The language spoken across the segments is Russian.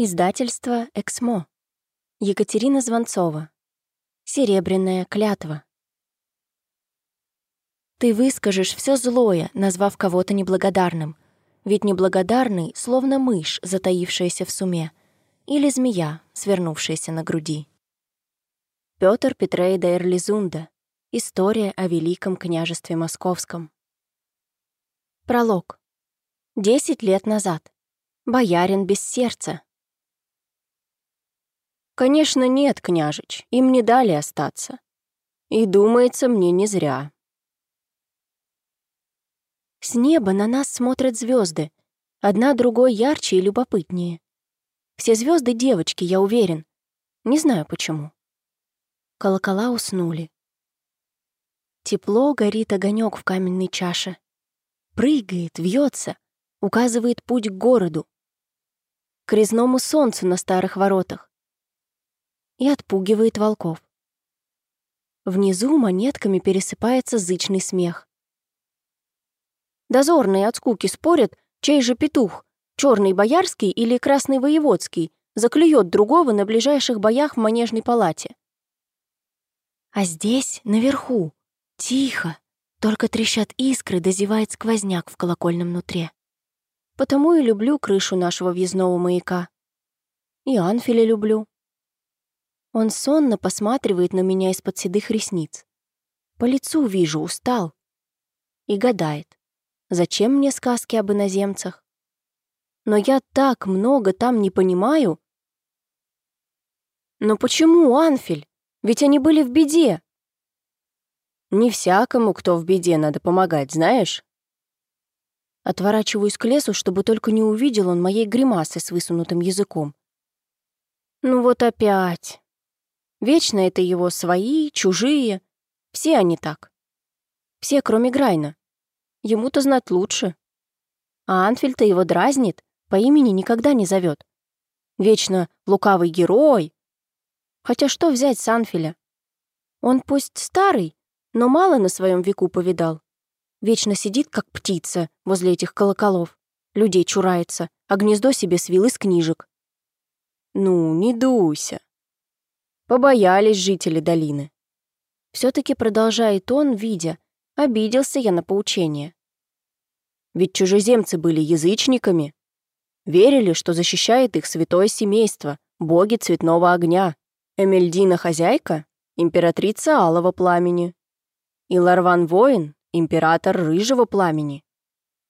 Издательство «Эксмо». Екатерина Звонцова. Серебряная клятва. Ты выскажешь все злое, назвав кого-то неблагодарным. Ведь неблагодарный, словно мышь, затаившаяся в суме, или змея, свернувшаяся на груди. Петр Петрейда Эрлизунда. История о Великом княжестве Московском. Пролог. Десять лет назад. Боярин без сердца. «Конечно, нет, княжич, им не дали остаться. И думается мне не зря». С неба на нас смотрят звезды, одна другой ярче и любопытнее. Все звезды девочки, я уверен. Не знаю почему. Колокола уснули. Тепло горит огонек в каменной чаше. Прыгает, вьется, указывает путь к городу. К резному солнцу на старых воротах и отпугивает волков. Внизу монетками пересыпается зычный смех. Дозорные от скуки спорят, чей же петух, черный боярский или красный воеводский, заклюет другого на ближайших боях в манежной палате. А здесь, наверху, тихо, только трещат искры, дозевает сквозняк в колокольном нутре. Потому и люблю крышу нашего въездного маяка. И Анфиля люблю. Он сонно посматривает на меня из-под седых ресниц. По лицу вижу, устал. И гадает, зачем мне сказки об иноземцах? Но я так много там не понимаю. Но почему, Анфель? Ведь они были в беде. Не всякому, кто в беде, надо помогать, знаешь? Отворачиваюсь к лесу, чтобы только не увидел он моей гримасы с высунутым языком. Ну вот опять. Вечно это его свои, чужие. Все они так. Все, кроме Грайна. Ему-то знать лучше. А Анфельта его дразнит, по имени никогда не зовет. Вечно лукавый герой. Хотя что взять с Анфеля? Он пусть старый, но мало на своем веку повидал. Вечно сидит, как птица, возле этих колоколов. Людей чурается, а гнездо себе свил из книжек. Ну, не дуйся. Побоялись жители долины. Все-таки продолжает он, видя, обиделся я на поучение. Ведь чужеземцы были язычниками. Верили, что защищает их святое семейство, боги цветного огня. Эмельдина хозяйка, императрица алого пламени. И Ларван воин, император рыжего пламени.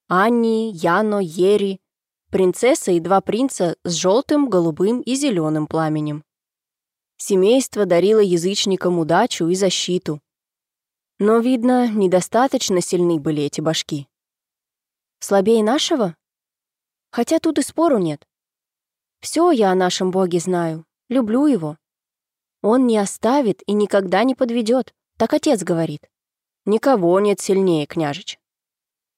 Анни, Яно, Ери, принцесса и два принца с желтым, голубым и зеленым пламенем. Семейство дарило язычникам удачу и защиту. Но, видно, недостаточно сильны были эти башки. Слабее нашего? Хотя тут и спору нет. Все я о нашем боге знаю, люблю его. Он не оставит и никогда не подведет, так отец говорит. Никого нет сильнее, княжич.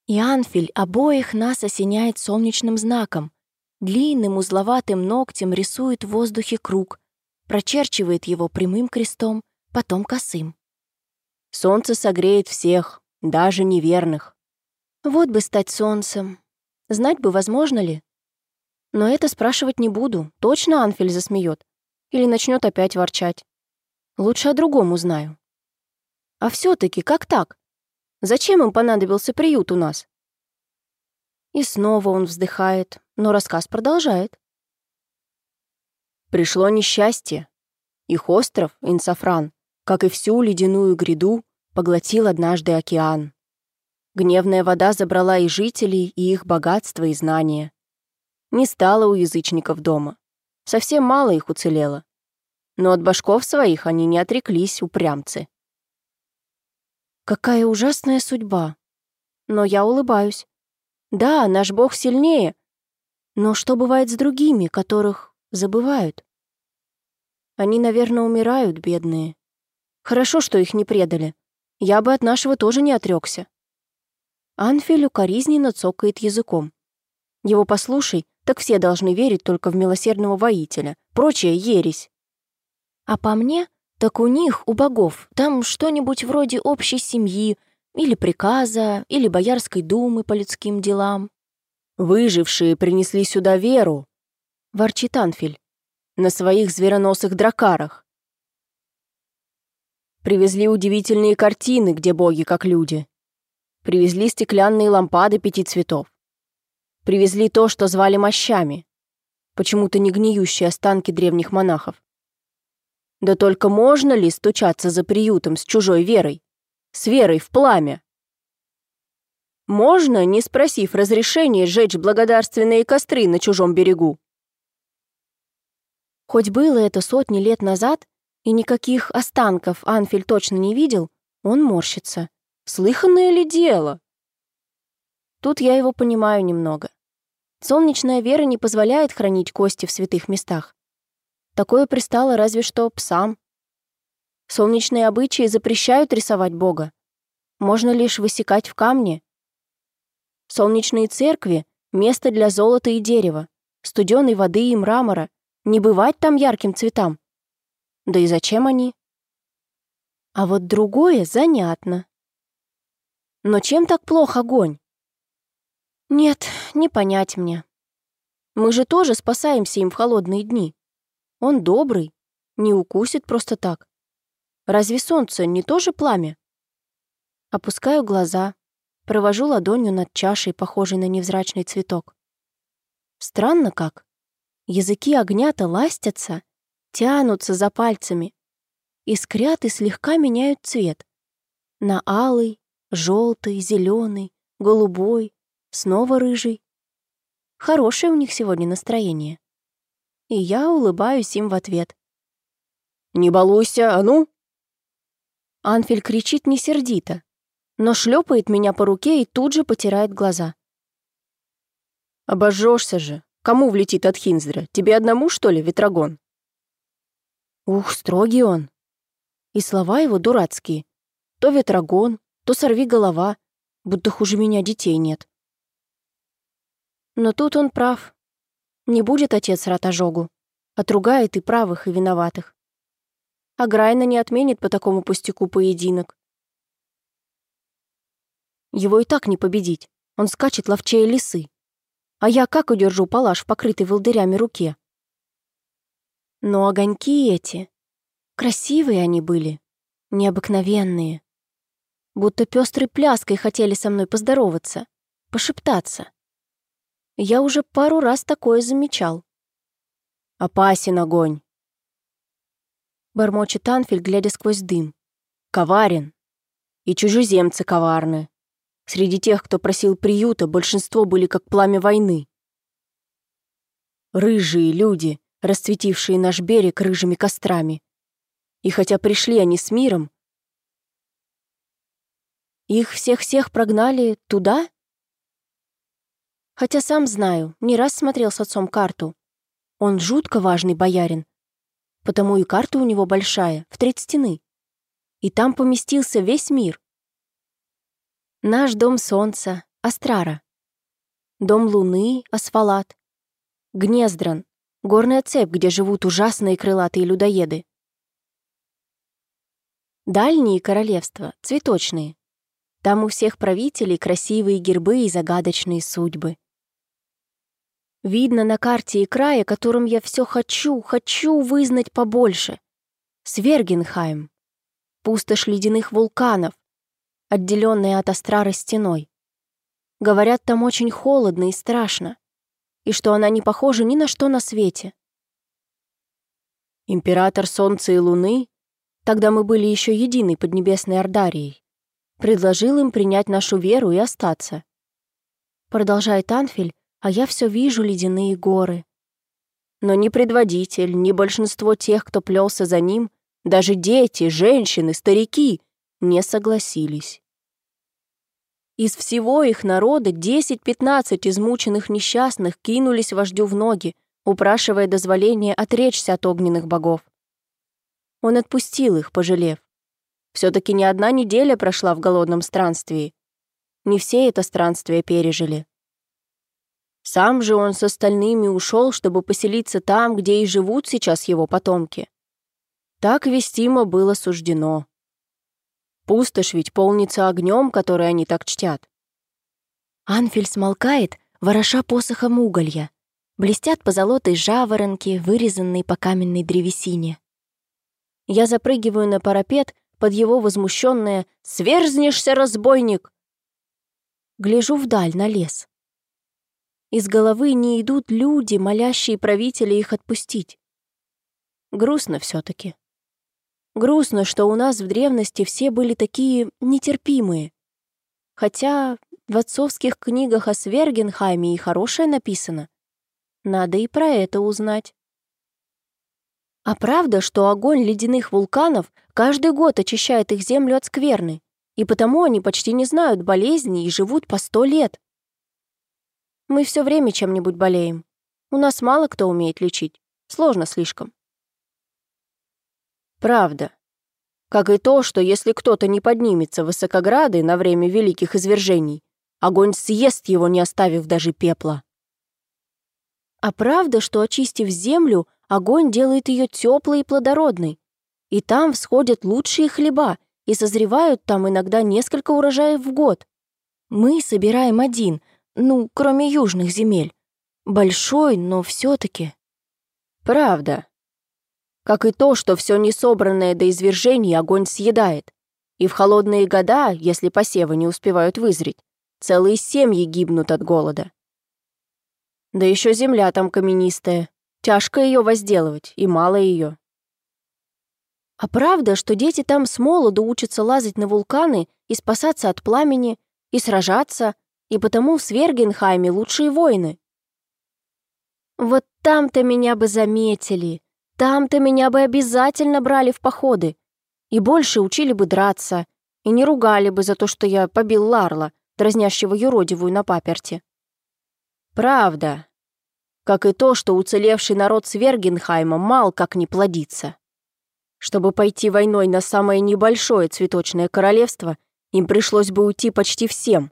И Анфель обоих нас осеняет солнечным знаком. Длинным узловатым ногтем рисует в воздухе круг, прочерчивает его прямым крестом, потом косым. Солнце согреет всех, даже неверных. Вот бы стать солнцем. Знать бы, возможно ли. Но это спрашивать не буду. Точно Анфель засмеет. Или начнет опять ворчать. Лучше о другом узнаю. А все таки как так? Зачем им понадобился приют у нас? И снова он вздыхает, но рассказ продолжает. Пришло несчастье. Их остров, Инсафран, как и всю ледяную гряду, поглотил однажды океан. Гневная вода забрала и жителей, и их богатство и знания. Не стало у язычников дома. Совсем мало их уцелело. Но от башков своих они не отреклись, упрямцы. Какая ужасная судьба. Но я улыбаюсь. Да, наш бог сильнее. Но что бывает с другими, которых Забывают. Они, наверное, умирают, бедные. Хорошо, что их не предали. Я бы от нашего тоже не отрекся. Анфель укоризненно цокает языком. Его послушай, так все должны верить только в милосердного воителя. Прочее ересь. А по мне, так у них, у богов, там что-нибудь вроде общей семьи, или приказа, или боярской думы по людским делам. Выжившие принесли сюда веру, — ворчит Анфель. «На своих звероносых дракарах». Привезли удивительные картины, где боги как люди. Привезли стеклянные лампады пяти цветов. Привезли то, что звали мощами. Почему-то не гниющие останки древних монахов. Да только можно ли стучаться за приютом с чужой верой? С верой в пламя? Можно, не спросив разрешения, сжечь благодарственные костры на чужом берегу? Хоть было это сотни лет назад, и никаких останков Анфель точно не видел, он морщится. Слыханное ли дело? Тут я его понимаю немного. Солнечная вера не позволяет хранить кости в святых местах. Такое пристало разве что псам. Солнечные обычаи запрещают рисовать Бога. Можно лишь высекать в камне. Солнечные церкви — место для золота и дерева, студеной воды и мрамора. Не бывать там ярким цветам. Да и зачем они? А вот другое занятно. Но чем так плох огонь? Нет, не понять мне. Мы же тоже спасаемся им в холодные дни. Он добрый, не укусит просто так. Разве солнце не тоже пламя? Опускаю глаза, провожу ладонью над чашей, похожей на невзрачный цветок. Странно как. Языки огня-то ластятся, тянутся за пальцами, искрят и слегка меняют цвет. На алый, Желтый, зеленый, голубой, снова рыжий. Хорошее у них сегодня настроение. И я улыбаюсь им в ответ. «Не балуйся, а ну!» Анфель кричит не сердито, но шлепает меня по руке и тут же потирает глаза. «Обожжешься же! Кому влетит от Хинздра? Тебе одному, что ли, ветрогон?» Ух, строгий он. И слова его дурацкие. То ветрогон, то сорви голова, будто хуже меня детей нет. Но тут он прав. Не будет отец рад ожогу. Отругает и правых, и виноватых. А Грайна не отменит по такому пустяку поединок. Его и так не победить. Он скачет ловчее лисы. А я как удержу палаш в покрытой волдырями руке? Но огоньки эти... Красивые они были. Необыкновенные будто пестрой пляской хотели со мной поздороваться, пошептаться. Я уже пару раз такое замечал. «Опасен огонь!» Бормочет Анфель, глядя сквозь дым. «Коварен! И чужеземцы коварны. Среди тех, кто просил приюта, большинство были как пламя войны. Рыжие люди, расцветившие наш берег рыжими кострами. И хотя пришли они с миром, их всех-всех прогнали туда? Хотя сам знаю, не раз смотрел с отцом карту. Он жутко важный боярин. Потому и карта у него большая, в треть стены. И там поместился весь мир. Наш дом солнца, Астрара. Дом луны, Асфалат. Гнездран, горная цепь, где живут ужасные крылатые людоеды. Дальние королевства, цветочные. Там у всех правителей красивые гербы и загадочные судьбы. Видно на карте и края, которым я все хочу, хочу вызнать побольше. Свергенхайм. Пустошь ледяных вулканов, отделенная от Астрары стеной. Говорят, там очень холодно и страшно, и что она не похожа ни на что на свете. Император Солнца и Луны, тогда мы были еще единой поднебесной Ордарией, предложил им принять нашу веру и остаться. Продолжает Анфель, а я все вижу ледяные горы. Но ни предводитель, ни большинство тех, кто плелся за ним, даже дети, женщины, старики, не согласились. Из всего их народа 10-15 измученных несчастных кинулись вождю в ноги, упрашивая дозволения отречься от огненных богов. Он отпустил их, пожалев. Все-таки не одна неделя прошла в голодном странствии. Не все это странствие пережили. Сам же он с остальными ушел, чтобы поселиться там, где и живут сейчас его потомки. Так Вестимо было суждено. Пустошь ведь полнится огнем, который они так чтят. Анфель смолкает, вороша посохом уголья. Блестят позолотой жаворонки, вырезанные по каменной древесине. Я запрыгиваю на парапет под его возмущенное «Сверзнешься, разбойник!» Гляжу вдаль, на лес. Из головы не идут люди, молящие правителя их отпустить. Грустно все таки Грустно, что у нас в древности все были такие нетерпимые. Хотя в отцовских книгах о Свергенхайме и хорошее написано. Надо и про это узнать. А правда, что огонь ледяных вулканов каждый год очищает их землю от скверны, и потому они почти не знают болезней и живут по сто лет? Мы все время чем-нибудь болеем. У нас мало кто умеет лечить. Сложно слишком. Правда. Как и то, что если кто-то не поднимется в высокограды на время великих извержений, огонь съест его, не оставив даже пепла. А правда, что, очистив землю, огонь делает ее теплой и плодородной, и там всходят лучшие хлеба, и созревают там иногда несколько урожаев в год. Мы собираем один, ну, кроме южных земель. Большой, но все таки Правда. Как и то, что все несобранное до извержения огонь съедает. И в холодные года, если посевы не успевают вызреть, целые семьи гибнут от голода. Да еще земля там каменистая. Тяжко ее возделывать, и мало ее. А правда, что дети там с молоду учатся лазать на вулканы и спасаться от пламени, и сражаться, и потому в Свергенхайме лучшие воины? Вот там-то меня бы заметили, там-то меня бы обязательно брали в походы, и больше учили бы драться, и не ругали бы за то, что я побил Ларла, дразнящего юродивую на паперте. Правда. Как и то, что уцелевший народ Свергенхайма мал как не плодится. Чтобы пойти войной на самое небольшое цветочное королевство, им пришлось бы уйти почти всем,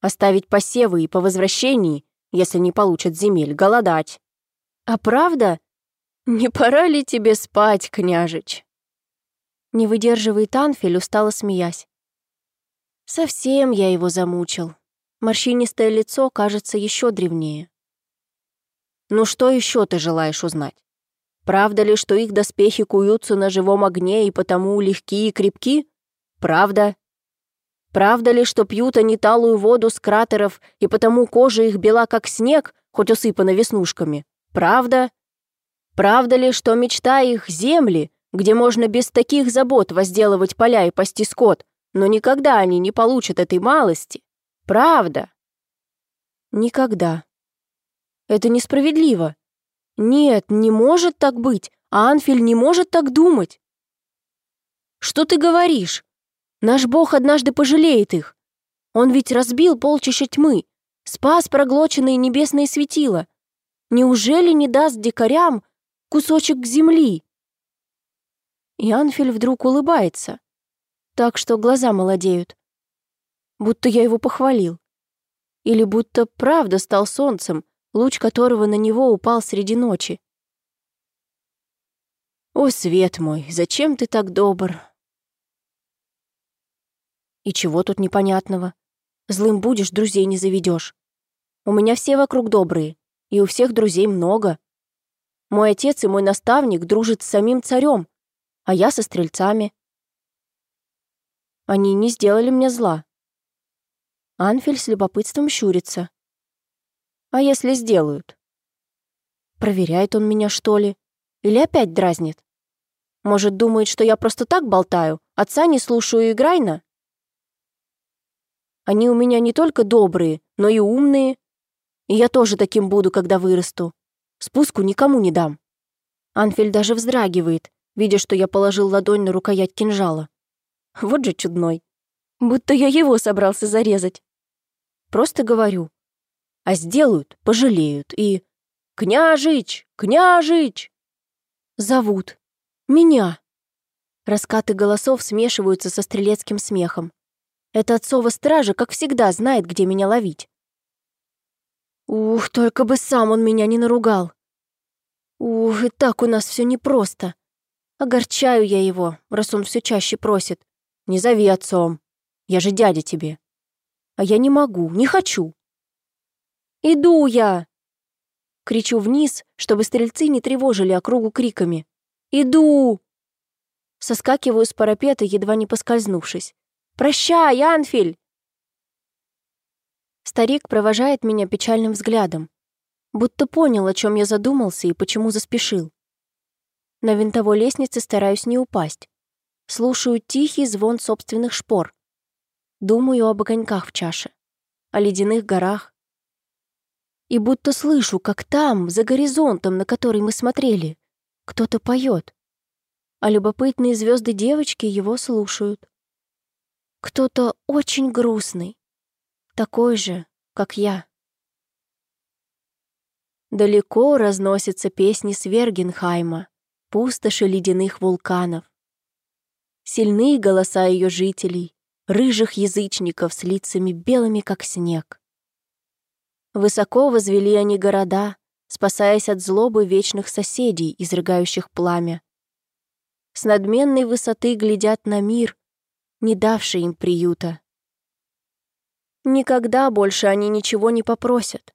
оставить посевы и по возвращении, если не получат земель, голодать. А правда? Не пора ли тебе спать, княжич? Не выдерживает Анфель, устало смеясь. Совсем я его замучил. Морщинистое лицо кажется еще древнее. «Ну что еще ты желаешь узнать? Правда ли, что их доспехи куются на живом огне и потому легкие и крепки? Правда. Правда ли, что пьют они талую воду с кратеров и потому кожа их бела как снег, хоть усыпана веснушками? Правда. Правда ли, что мечта их земли, где можно без таких забот возделывать поля и пасти скот, но никогда они не получат этой малости? Правда. Никогда. Это несправедливо. Нет, не может так быть, а Анфиль не может так думать. Что ты говоришь? Наш бог однажды пожалеет их. Он ведь разбил полчища тьмы, спас проглоченные небесные светила. Неужели не даст дикарям кусочек земли? И Анфиль вдруг улыбается, так что глаза молодеют будто я его похвалил. Или будто правда стал солнцем, луч которого на него упал среди ночи. «О, свет мой, зачем ты так добр?» «И чего тут непонятного? Злым будешь, друзей не заведешь. У меня все вокруг добрые, и у всех друзей много. Мой отец и мой наставник дружат с самим царем, а я со стрельцами. Они не сделали мне зла, Анфель с любопытством щурится. «А если сделают?» Проверяет он меня, что ли? Или опять дразнит? Может, думает, что я просто так болтаю, отца не слушаю и играйно? Они у меня не только добрые, но и умные. И я тоже таким буду, когда вырасту. Спуску никому не дам. Анфель даже вздрагивает, видя, что я положил ладонь на рукоять кинжала. Вот же чудной. Будто я его собрался зарезать. Просто говорю. А сделают, пожалеют и... «Княжич! Княжич!» Зовут. Меня. Раскаты голосов смешиваются со стрелецким смехом. Это отцова стража, как всегда, знает, где меня ловить. Ух, только бы сам он меня не наругал. Ух, и так у нас все непросто. Огорчаю я его, раз он все чаще просит. Не зови отцом. Я же дядя тебе. А я не могу, не хочу. Иду я. Кричу вниз, чтобы стрельцы не тревожили округу криками. «Иду!» Соскакиваю с парапета, едва не поскользнувшись. «Прощай, Анфиль!» Старик провожает меня печальным взглядом, будто понял, о чем я задумался и почему заспешил. На винтовой лестнице стараюсь не упасть. Слушаю тихий звон собственных шпор. Думаю об огоньках в чаше, о ледяных горах. И будто слышу, как там, за горизонтом, на который мы смотрели, кто-то поет, а любопытные звезды девочки его слушают. Кто-то очень грустный, такой же, как я. Далеко разносятся песни Свергенхайма, пустоши ледяных вулканов. Сильные голоса ее жителей, рыжих язычников с лицами белыми, как снег. Высоко возвели они города, спасаясь от злобы вечных соседей, изрыгающих пламя. С надменной высоты глядят на мир, не давший им приюта. Никогда больше они ничего не попросят.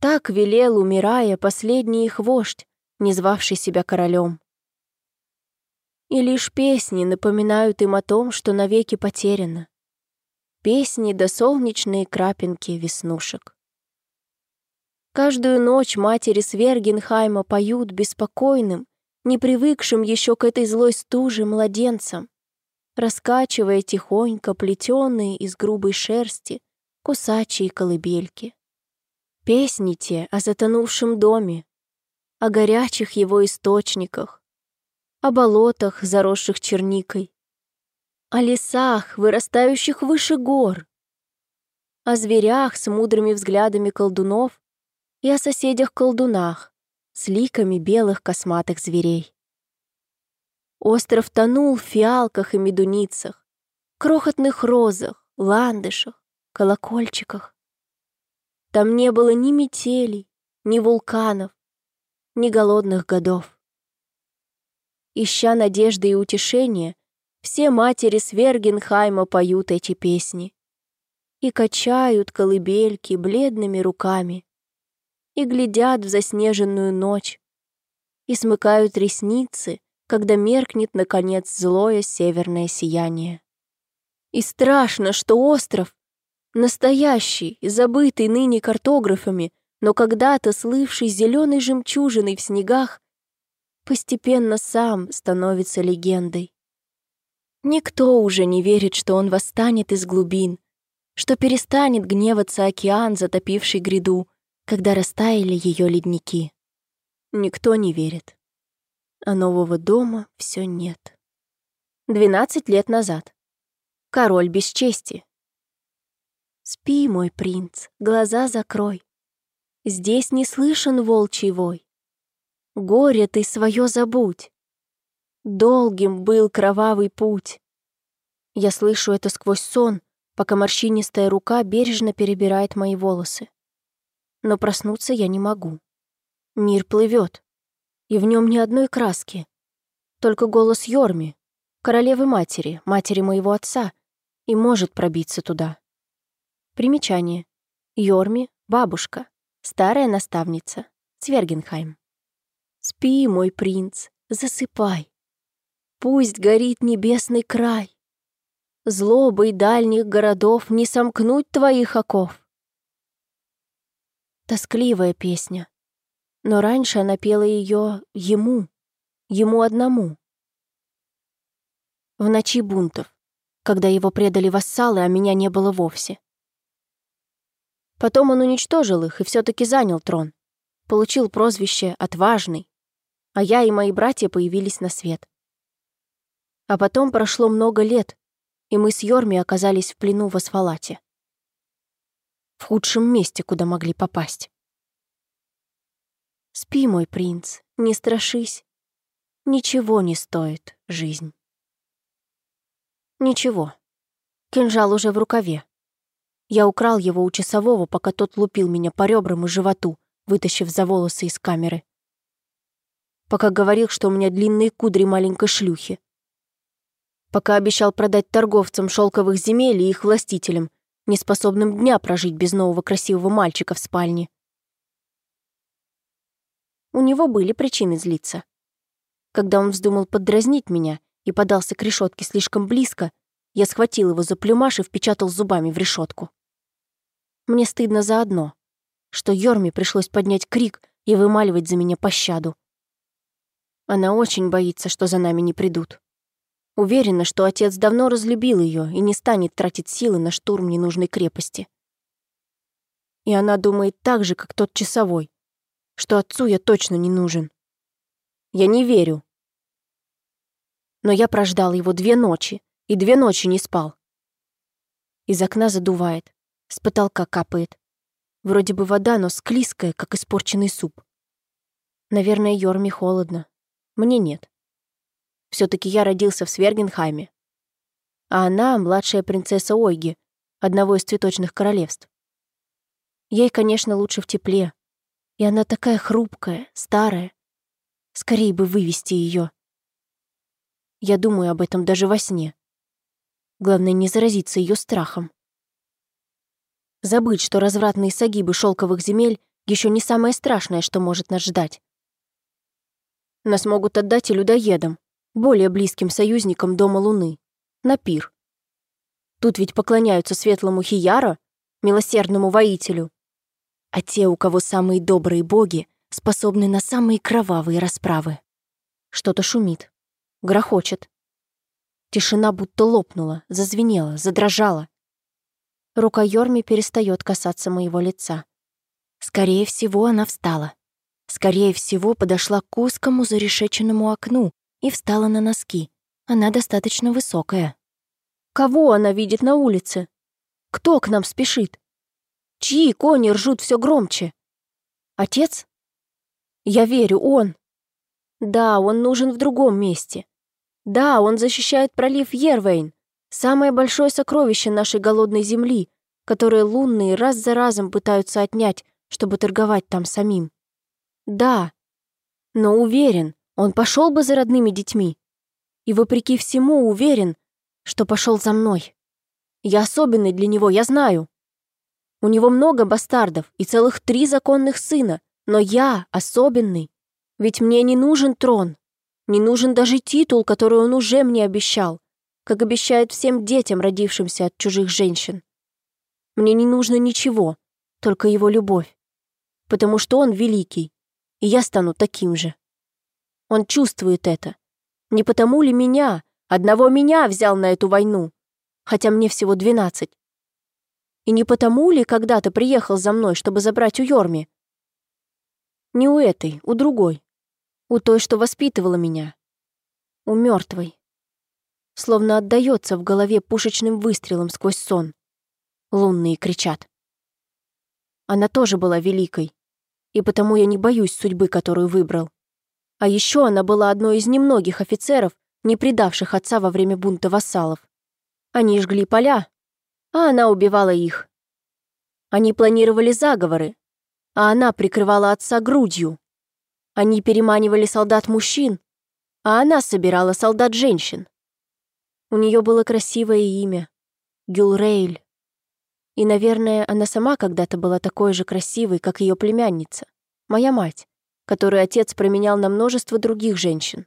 Так велел, умирая, последний их вождь, не звавший себя королем. И лишь песни напоминают им о том, что навеки потеряно. Песни да солнечные крапинки веснушек. Каждую ночь матери Свергенхайма поют беспокойным, не привыкшим еще к этой злой стуже младенцам раскачивая тихонько плетеные из грубой шерсти кусачие колыбельки. Песни те о затонувшем доме, о горячих его источниках, о болотах, заросших черникой, о лесах, вырастающих выше гор, о зверях с мудрыми взглядами колдунов и о соседях-колдунах с ликами белых косматых зверей. Остров тонул в фиалках и медуницах, крохотных розах, ландышах, колокольчиках. Там не было ни метелей, ни вулканов, ни голодных годов. Ища надежды и утешения, все матери Свергенхайма поют эти песни и качают колыбельки бледными руками, и глядят в заснеженную ночь, и смыкают ресницы, когда меркнет, наконец, злое северное сияние. И страшно, что остров, настоящий, забытый ныне картографами, но когда-то слывший зеленой жемчужиной в снегах, постепенно сам становится легендой. Никто уже не верит, что он восстанет из глубин, что перестанет гневаться океан, затопивший гряду, когда растаяли ее ледники. Никто не верит а нового дома все нет. Двенадцать лет назад. Король без чести. Спи, мой принц, глаза закрой. Здесь не слышен волчий вой. Горе ты свое забудь. Долгим был кровавый путь. Я слышу это сквозь сон, пока морщинистая рука бережно перебирает мои волосы. Но проснуться я не могу. Мир плывет и в нем ни одной краски. Только голос Йорми, королевы-матери, матери моего отца, и может пробиться туда. Примечание. Йорми — бабушка, старая наставница, Цвергенхайм. Спи, мой принц, засыпай. Пусть горит небесный край. Злобой дальних городов не сомкнуть твоих оков. Тоскливая песня, но раньше она пела ее ему, ему одному. В ночи бунтов, когда его предали вассалы, а меня не было вовсе. Потом он уничтожил их и все таки занял трон. Получил прозвище «Отважный», а я и мои братья появились на свет. А потом прошло много лет, и мы с Йорми оказались в плену в Асфалате. В худшем месте, куда могли попасть. Спи, мой принц, не страшись. Ничего не стоит жизнь. Ничего. Кинжал уже в рукаве. Я украл его у часового, пока тот лупил меня по ребрам и животу, вытащив за волосы из камеры. Пока говорил, что у меня длинные кудри маленькой шлюхи. Пока обещал продать торговцам шелковых земель и их властителям, неспособным дня прожить без нового красивого мальчика в спальне. У него были причины злиться. Когда он вздумал поддразнить меня и подался к решетке слишком близко, я схватил его за плюмаш и впечатал зубами в решетку. Мне стыдно за одно, что Йорме пришлось поднять крик и вымаливать за меня пощаду. Она очень боится, что за нами не придут. Уверена, что отец давно разлюбил ее и не станет тратить силы на штурм ненужной крепости. И она думает так же, как тот часовой, что отцу я точно не нужен. Я не верю. Но я прождал его две ночи, и две ночи не спал. Из окна задувает, с потолка капает. Вроде бы вода, но склизкая, как испорченный суп. Наверное, Йорме холодно. Мне нет все таки я родился в Свергенхайме. А она — младшая принцесса Ойги, одного из цветочных королевств. Ей, конечно, лучше в тепле. И она такая хрупкая, старая. Скорее бы вывести ее. Я думаю об этом даже во сне. Главное, не заразиться ее страхом. Забыть, что развратные сагибы шелковых земель еще не самое страшное, что может нас ждать. Нас могут отдать и людоедам, более близким союзникам Дома Луны, на пир. Тут ведь поклоняются светлому Хияро, милосердному воителю. А те, у кого самые добрые боги, способны на самые кровавые расправы. Что-то шумит, грохочет. Тишина будто лопнула, зазвенела, задрожала. Рука Йорми перестает касаться моего лица. Скорее всего, она встала. Скорее всего, подошла к узкому зарешеченному окну, и встала на носки. Она достаточно высокая. Кого она видит на улице? Кто к нам спешит? Чьи кони ржут все громче? Отец? Я верю, он. Да, он нужен в другом месте. Да, он защищает пролив Ервейн, самое большое сокровище нашей голодной земли, которое лунные раз за разом пытаются отнять, чтобы торговать там самим. Да, но уверен, он пошел бы за родными детьми. И вопреки всему уверен, что пошел за мной. Я особенный для него, я знаю. У него много бастардов и целых три законных сына, но я особенный. Ведь мне не нужен трон, не нужен даже титул, который он уже мне обещал, как обещает всем детям, родившимся от чужих женщин. Мне не нужно ничего, только его любовь, потому что он великий, и я стану таким же. Он чувствует это. Не потому ли меня, одного меня взял на эту войну, хотя мне всего двенадцать? И не потому ли когда-то приехал за мной, чтобы забрать у Йорми? Не у этой, у другой. У той, что воспитывала меня. У мертвой. Словно отдается в голове пушечным выстрелом сквозь сон. Лунные кричат. Она тоже была великой, и потому я не боюсь судьбы, которую выбрал. А еще она была одной из немногих офицеров, не предавших отца во время бунта вассалов. Они жгли поля, а она убивала их. Они планировали заговоры, а она прикрывала отца грудью. Они переманивали солдат-мужчин, а она собирала солдат-женщин. У нее было красивое имя — Гюлрейль. И, наверное, она сама когда-то была такой же красивой, как ее племянница, моя мать которую отец променял на множество других женщин.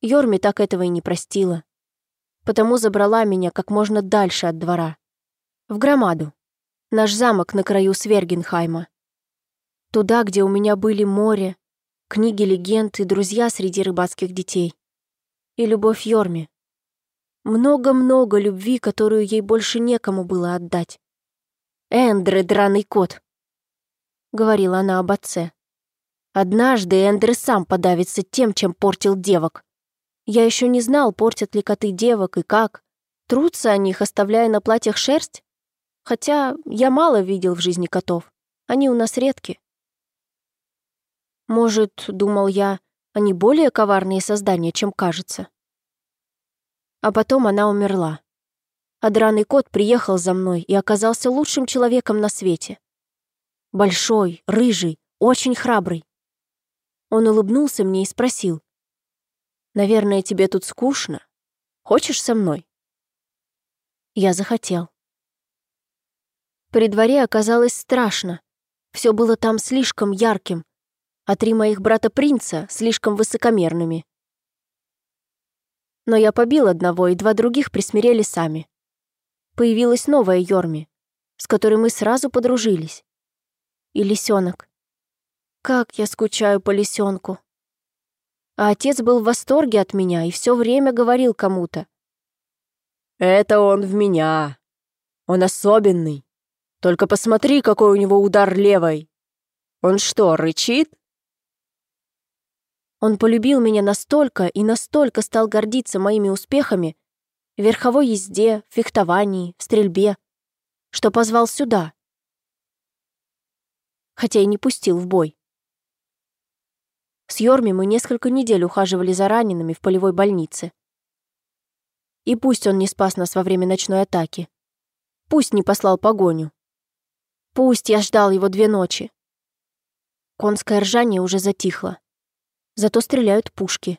Йорми так этого и не простила. Потому забрала меня как можно дальше от двора. В Громаду. Наш замок на краю Свергенхайма. Туда, где у меня были море, книги легенд и друзья среди рыбацких детей. И любовь Йорми. Много-много любви, которую ей больше некому было отдать. «Эндре, драный кот!» — говорила она об отце. Однажды Эндре сам подавится тем, чем портил девок. Я еще не знал, портят ли коты девок и как. Трутся о них, оставляя на платьях шерсть? Хотя я мало видел в жизни котов. Они у нас редки. Может, думал я, они более коварные создания, чем кажется. А потом она умерла. А драный кот приехал за мной и оказался лучшим человеком на свете. Большой, рыжий, очень храбрый. Он улыбнулся мне и спросил. «Наверное, тебе тут скучно. Хочешь со мной?» Я захотел. При дворе оказалось страшно. Все было там слишком ярким. а три моих брата-принца слишком высокомерными. Но я побил одного, и два других присмирели сами. Появилась новая Йорми, с которой мы сразу подружились. И лисенок. Как я скучаю по лисенку. А отец был в восторге от меня и все время говорил кому-то. «Это он в меня. Он особенный. Только посмотри, какой у него удар левой. Он что, рычит?» Он полюбил меня настолько и настолько стал гордиться моими успехами в верховой езде, в фехтовании, в стрельбе, что позвал сюда, хотя и не пустил в бой. С Йорми мы несколько недель ухаживали за ранеными в полевой больнице. И пусть он не спас нас во время ночной атаки, пусть не послал погоню, пусть я ждал его две ночи. Конское ржание уже затихло зато стреляют пушки.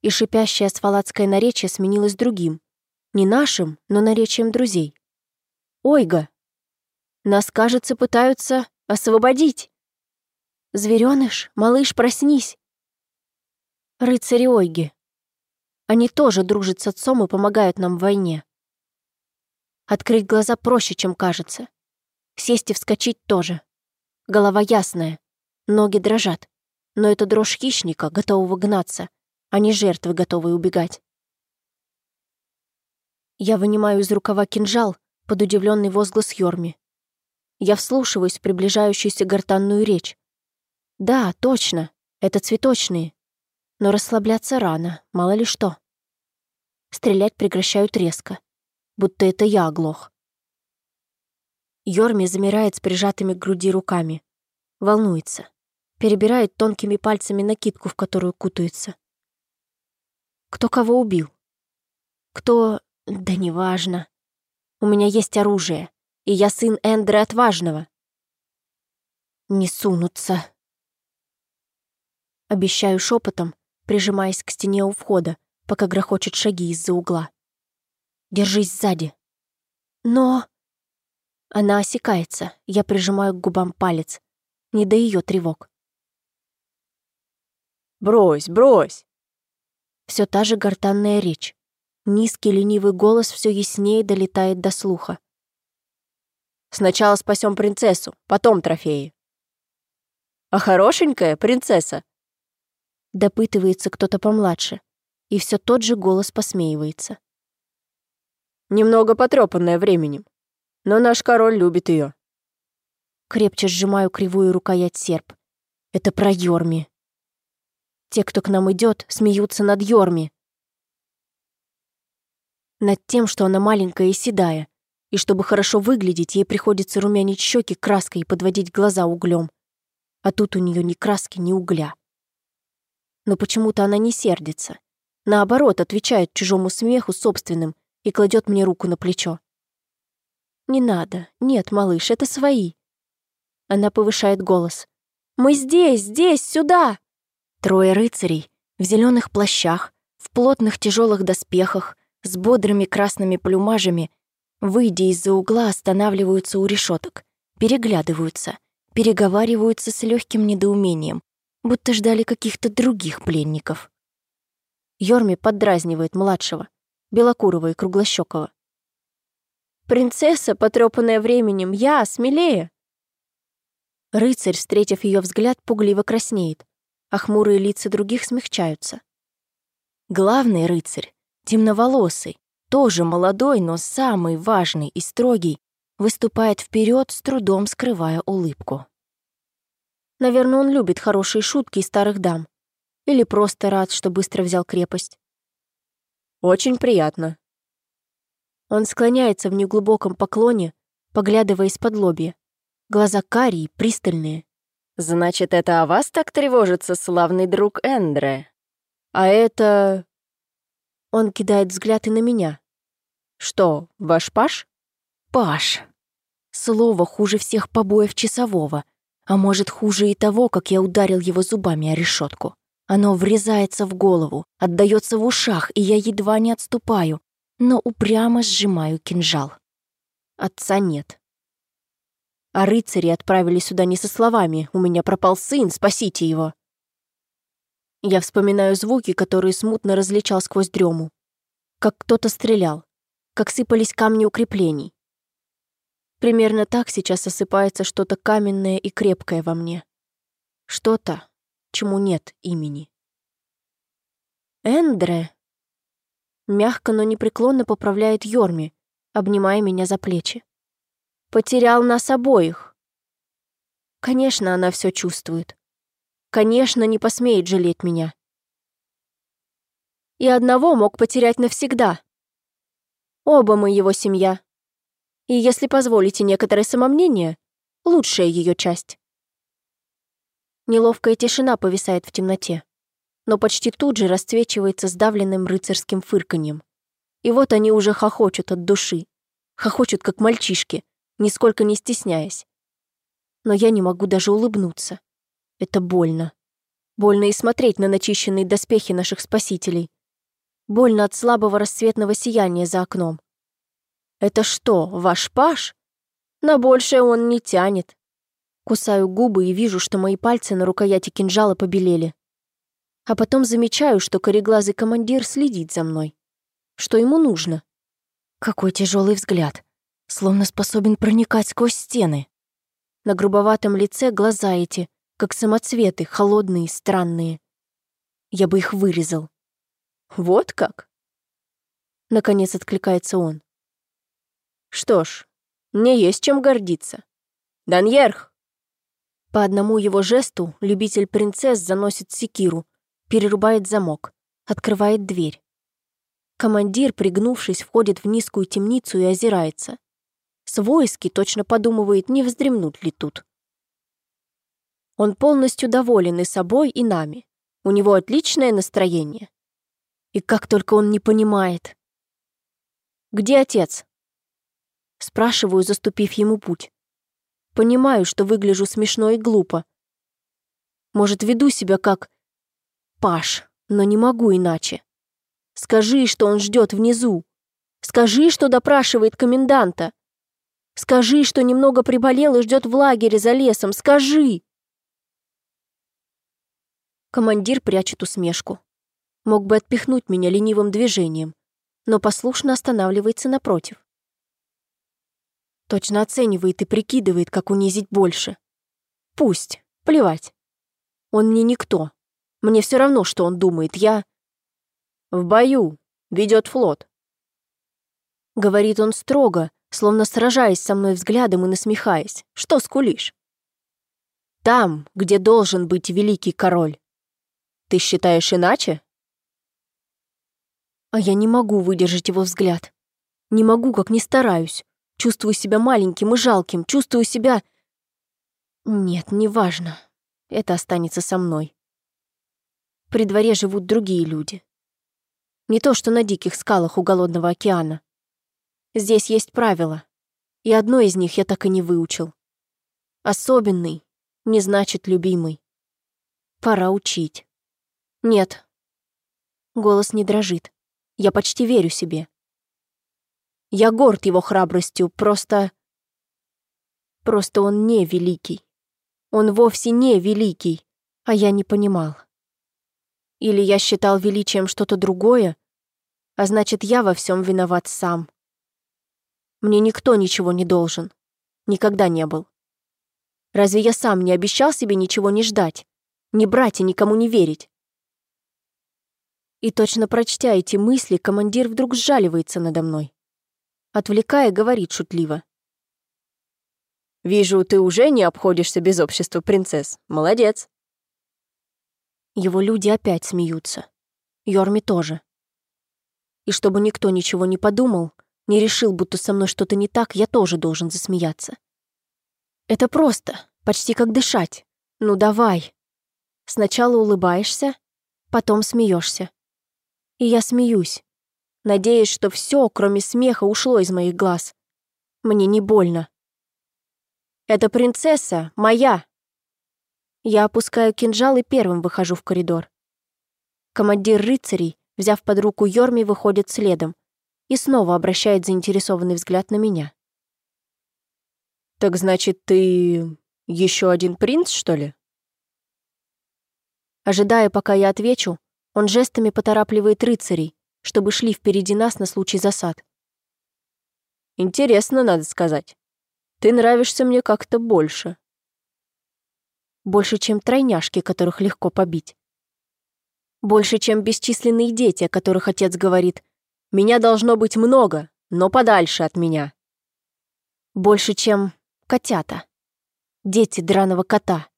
И шипящее асфалатское наречие сменилось другим. Не нашим, но наречием друзей. «Ойга! Нас, кажется, пытаются освободить!» «Зверёныш, малыш, проснись!» Рыцари Ойги. Они тоже дружат с отцом и помогают нам в войне. Открыть глаза проще, чем кажется. Сесть и вскочить тоже. Голова ясная, ноги дрожат. Но это дрожь хищника, готового гнаться, а не жертвы, готовой убегать. Я вынимаю из рукава кинжал под удивленный возглас Йорми. Я вслушиваюсь в приближающуюся гортанную речь. Да, точно, это цветочные. Но расслабляться рано, мало ли что. Стрелять прекращают резко, будто это я оглох. Йорми замирает с прижатыми к груди руками. Волнуется перебирает тонкими пальцами накидку, в которую кутается. Кто кого убил? Кто... Да неважно. У меня есть оружие, и я сын Эндры Отважного. Не сунутся. Обещаю шепотом, прижимаясь к стене у входа, пока грохочут шаги из-за угла. Держись сзади. Но... Она осекается, я прижимаю к губам палец. Не до ее тревог. Брось, брось!» Все та же гортанная речь. Низкий ленивый голос все яснее долетает до слуха. «Сначала спасем принцессу, потом трофеи». «А хорошенькая принцесса?» Допытывается кто-то помладше, и все тот же голос посмеивается. «Немного потрепанная временем, но наш король любит ее. Крепче сжимаю кривую рукоять серп. Это про Йорми. Те, кто к нам идет, смеются над Йорми. Над тем, что она маленькая и седая, и чтобы хорошо выглядеть, ей приходится румянить щеки краской и подводить глаза углем. А тут у нее ни краски, ни угля. Но почему-то она не сердится. Наоборот, отвечает чужому смеху собственным и кладет мне руку на плечо. «Не надо. Нет, малыш, это свои». Она повышает голос. «Мы здесь, здесь, сюда!» Трое рыцарей в зеленых плащах, в плотных тяжелых доспехах, с бодрыми красными плюмажами, выйдя из-за угла, останавливаются у решеток, переглядываются, переговариваются с легким недоумением, будто ждали каких-то других пленников. Йорми поддразнивает младшего, белокурого и круглощекого. «Принцесса, потрепанная временем, я, смелее!» Рыцарь, встретив ее взгляд, пугливо краснеет, а хмурые лица других смягчаются. Главный рыцарь, темноволосый, тоже молодой, но самый важный и строгий, выступает вперед, с трудом скрывая улыбку. Наверное, он любит хорошие шутки и старых дам. Или просто рад, что быстро взял крепость. «Очень приятно». Он склоняется в неглубоком поклоне, поглядывая из-под лобья. Глаза карие, пристальные, Значит, это о вас так тревожится славный друг Эндре. А это... Он кидает взгляд и на меня. Что, ваш Паш? Паш. Слово хуже всех побоев часового. А может, хуже и того, как я ударил его зубами о решетку. Оно врезается в голову, отдается в ушах, и я едва не отступаю, но упрямо сжимаю кинжал. Отца нет. А рыцари отправили сюда не со словами «У меня пропал сын, спасите его». Я вспоминаю звуки, которые смутно различал сквозь дрему. Как кто-то стрелял, как сыпались камни укреплений. Примерно так сейчас осыпается что-то каменное и крепкое во мне. Что-то, чему нет имени. Эндре мягко, но непреклонно поправляет Йорми, обнимая меня за плечи. Потерял нас обоих. Конечно, она все чувствует. Конечно, не посмеет жалеть меня. И одного мог потерять навсегда. Оба мы его семья. И если позволите некоторое самомнение, лучшая ее часть. Неловкая тишина повисает в темноте, но почти тут же расцвечивается сдавленным рыцарским фырканьем. И вот они уже хохочут от души. Хохочут, как мальчишки, нисколько не стесняясь. Но я не могу даже улыбнуться. Это больно. Больно и смотреть на начищенные доспехи наших спасителей. Больно от слабого расцветного сияния за окном. Это что, ваш паш? На большее он не тянет. Кусаю губы и вижу, что мои пальцы на рукояти кинжала побелели. А потом замечаю, что кореглазый командир следит за мной. Что ему нужно? Какой тяжелый взгляд. Словно способен проникать сквозь стены. На грубоватом лице глаза эти, как самоцветы, холодные, странные. Я бы их вырезал. Вот как? Наконец откликается он. Что ж, мне есть чем гордиться. Даньерх! По одному его жесту любитель принцесс заносит секиру, перерубает замок, открывает дверь. Командир, пригнувшись, входит в низкую темницу и озирается. Свойски точно подумывает, не вздремнуть ли тут. Он полностью доволен и собой, и нами. У него отличное настроение. И как только он не понимает. «Где отец?» Спрашиваю, заступив ему путь. Понимаю, что выгляжу смешно и глупо. Может, веду себя как Паш, но не могу иначе. Скажи, что он ждет внизу. Скажи, что допрашивает коменданта. Скажи, что немного приболел и ждет в лагере за лесом. Скажи!» Командир прячет усмешку. Мог бы отпихнуть меня ленивым движением, но послушно останавливается напротив. Точно оценивает и прикидывает, как унизить больше. Пусть, плевать. Он мне никто. Мне все равно, что он думает. Я... В бою. Ведет флот. Говорит он строго, словно сражаясь со мной взглядом и насмехаясь. Что скулишь? Там, где должен быть великий король. Ты считаешь иначе? А я не могу выдержать его взгляд. Не могу, как ни стараюсь. Чувствую себя маленьким и жалким, чувствую себя... Нет, неважно. Это останется со мной. При дворе живут другие люди. Не то, что на диких скалах у голодного океана. Здесь есть правила, и одно из них я так и не выучил. Особенный не значит любимый. Пора учить. Нет. Голос не дрожит. Я почти верю себе. Я горд его храбростью, просто... Просто он не великий. Он вовсе не великий, а я не понимал. Или я считал величием что-то другое, а значит, я во всем виноват сам. Мне никто ничего не должен. Никогда не был. Разве я сам не обещал себе ничего не ждать, не брать и никому не верить? И точно прочтя эти мысли, командир вдруг сжаливается надо мной. Отвлекая, говорит шутливо. «Вижу, ты уже не обходишься без общества принцесс. Молодец». Его люди опять смеются. Йорми тоже. И чтобы никто ничего не подумал, не решил, будто со мной что-то не так, я тоже должен засмеяться. Это просто, почти как дышать. Ну давай. Сначала улыбаешься, потом смеешься. И я смеюсь, надеясь, что все, кроме смеха, ушло из моих глаз. Мне не больно. «Эта принцесса моя!» Я опускаю кинжал и первым выхожу в коридор. Командир рыцарей, взяв под руку Йорми, выходит следом и снова обращает заинтересованный взгляд на меня. Так значит, ты еще один принц, что ли? Ожидая, пока я отвечу, он жестами поторапливает рыцарей, чтобы шли впереди нас на случай засад. Интересно, надо сказать. Ты нравишься мне как-то больше. Больше, чем тройняшки, которых легко побить. Больше, чем бесчисленные дети, о которых отец говорит «Меня должно быть много, но подальше от меня». Больше, чем котята. Дети драного кота.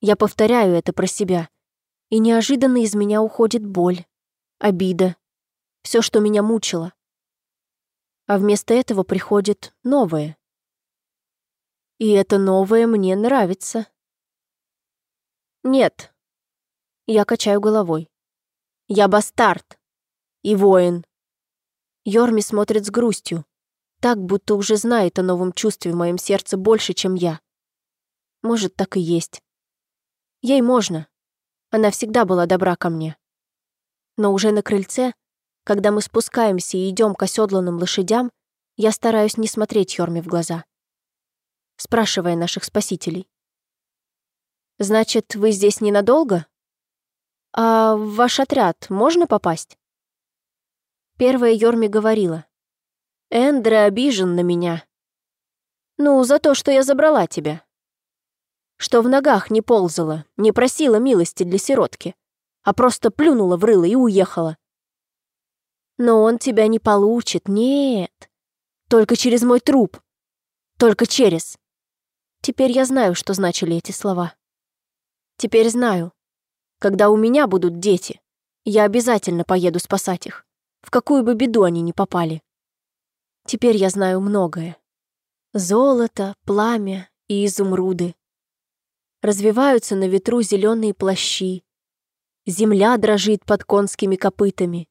Я повторяю это про себя, и неожиданно из меня уходит боль, обида, все, что меня мучило. А вместо этого приходит новое. И это новое мне нравится. Нет, я качаю головой. Я бастард. И воин. Йорми смотрит с грустью, так, будто уже знает о новом чувстве в моем сердце больше, чем я. Может, так и есть. Ей можно. Она всегда была добра ко мне. Но уже на крыльце, когда мы спускаемся и идем к оседланным лошадям, я стараюсь не смотреть Йорми в глаза, спрашивая наших спасителей. «Значит, вы здесь ненадолго?» «А в ваш отряд можно попасть?» Первая Йорми говорила. «Эндре обижен на меня. Ну, за то, что я забрала тебя. Что в ногах не ползала, не просила милости для сиротки, а просто плюнула в рыло и уехала. Но он тебя не получит, нет. Только через мой труп. Только через. Теперь я знаю, что значили эти слова. Теперь знаю, когда у меня будут дети, я обязательно поеду спасать их, в какую бы беду они ни попали. Теперь я знаю многое. Золото, пламя и изумруды. Развиваются на ветру зеленые плащи. Земля дрожит под конскими копытами.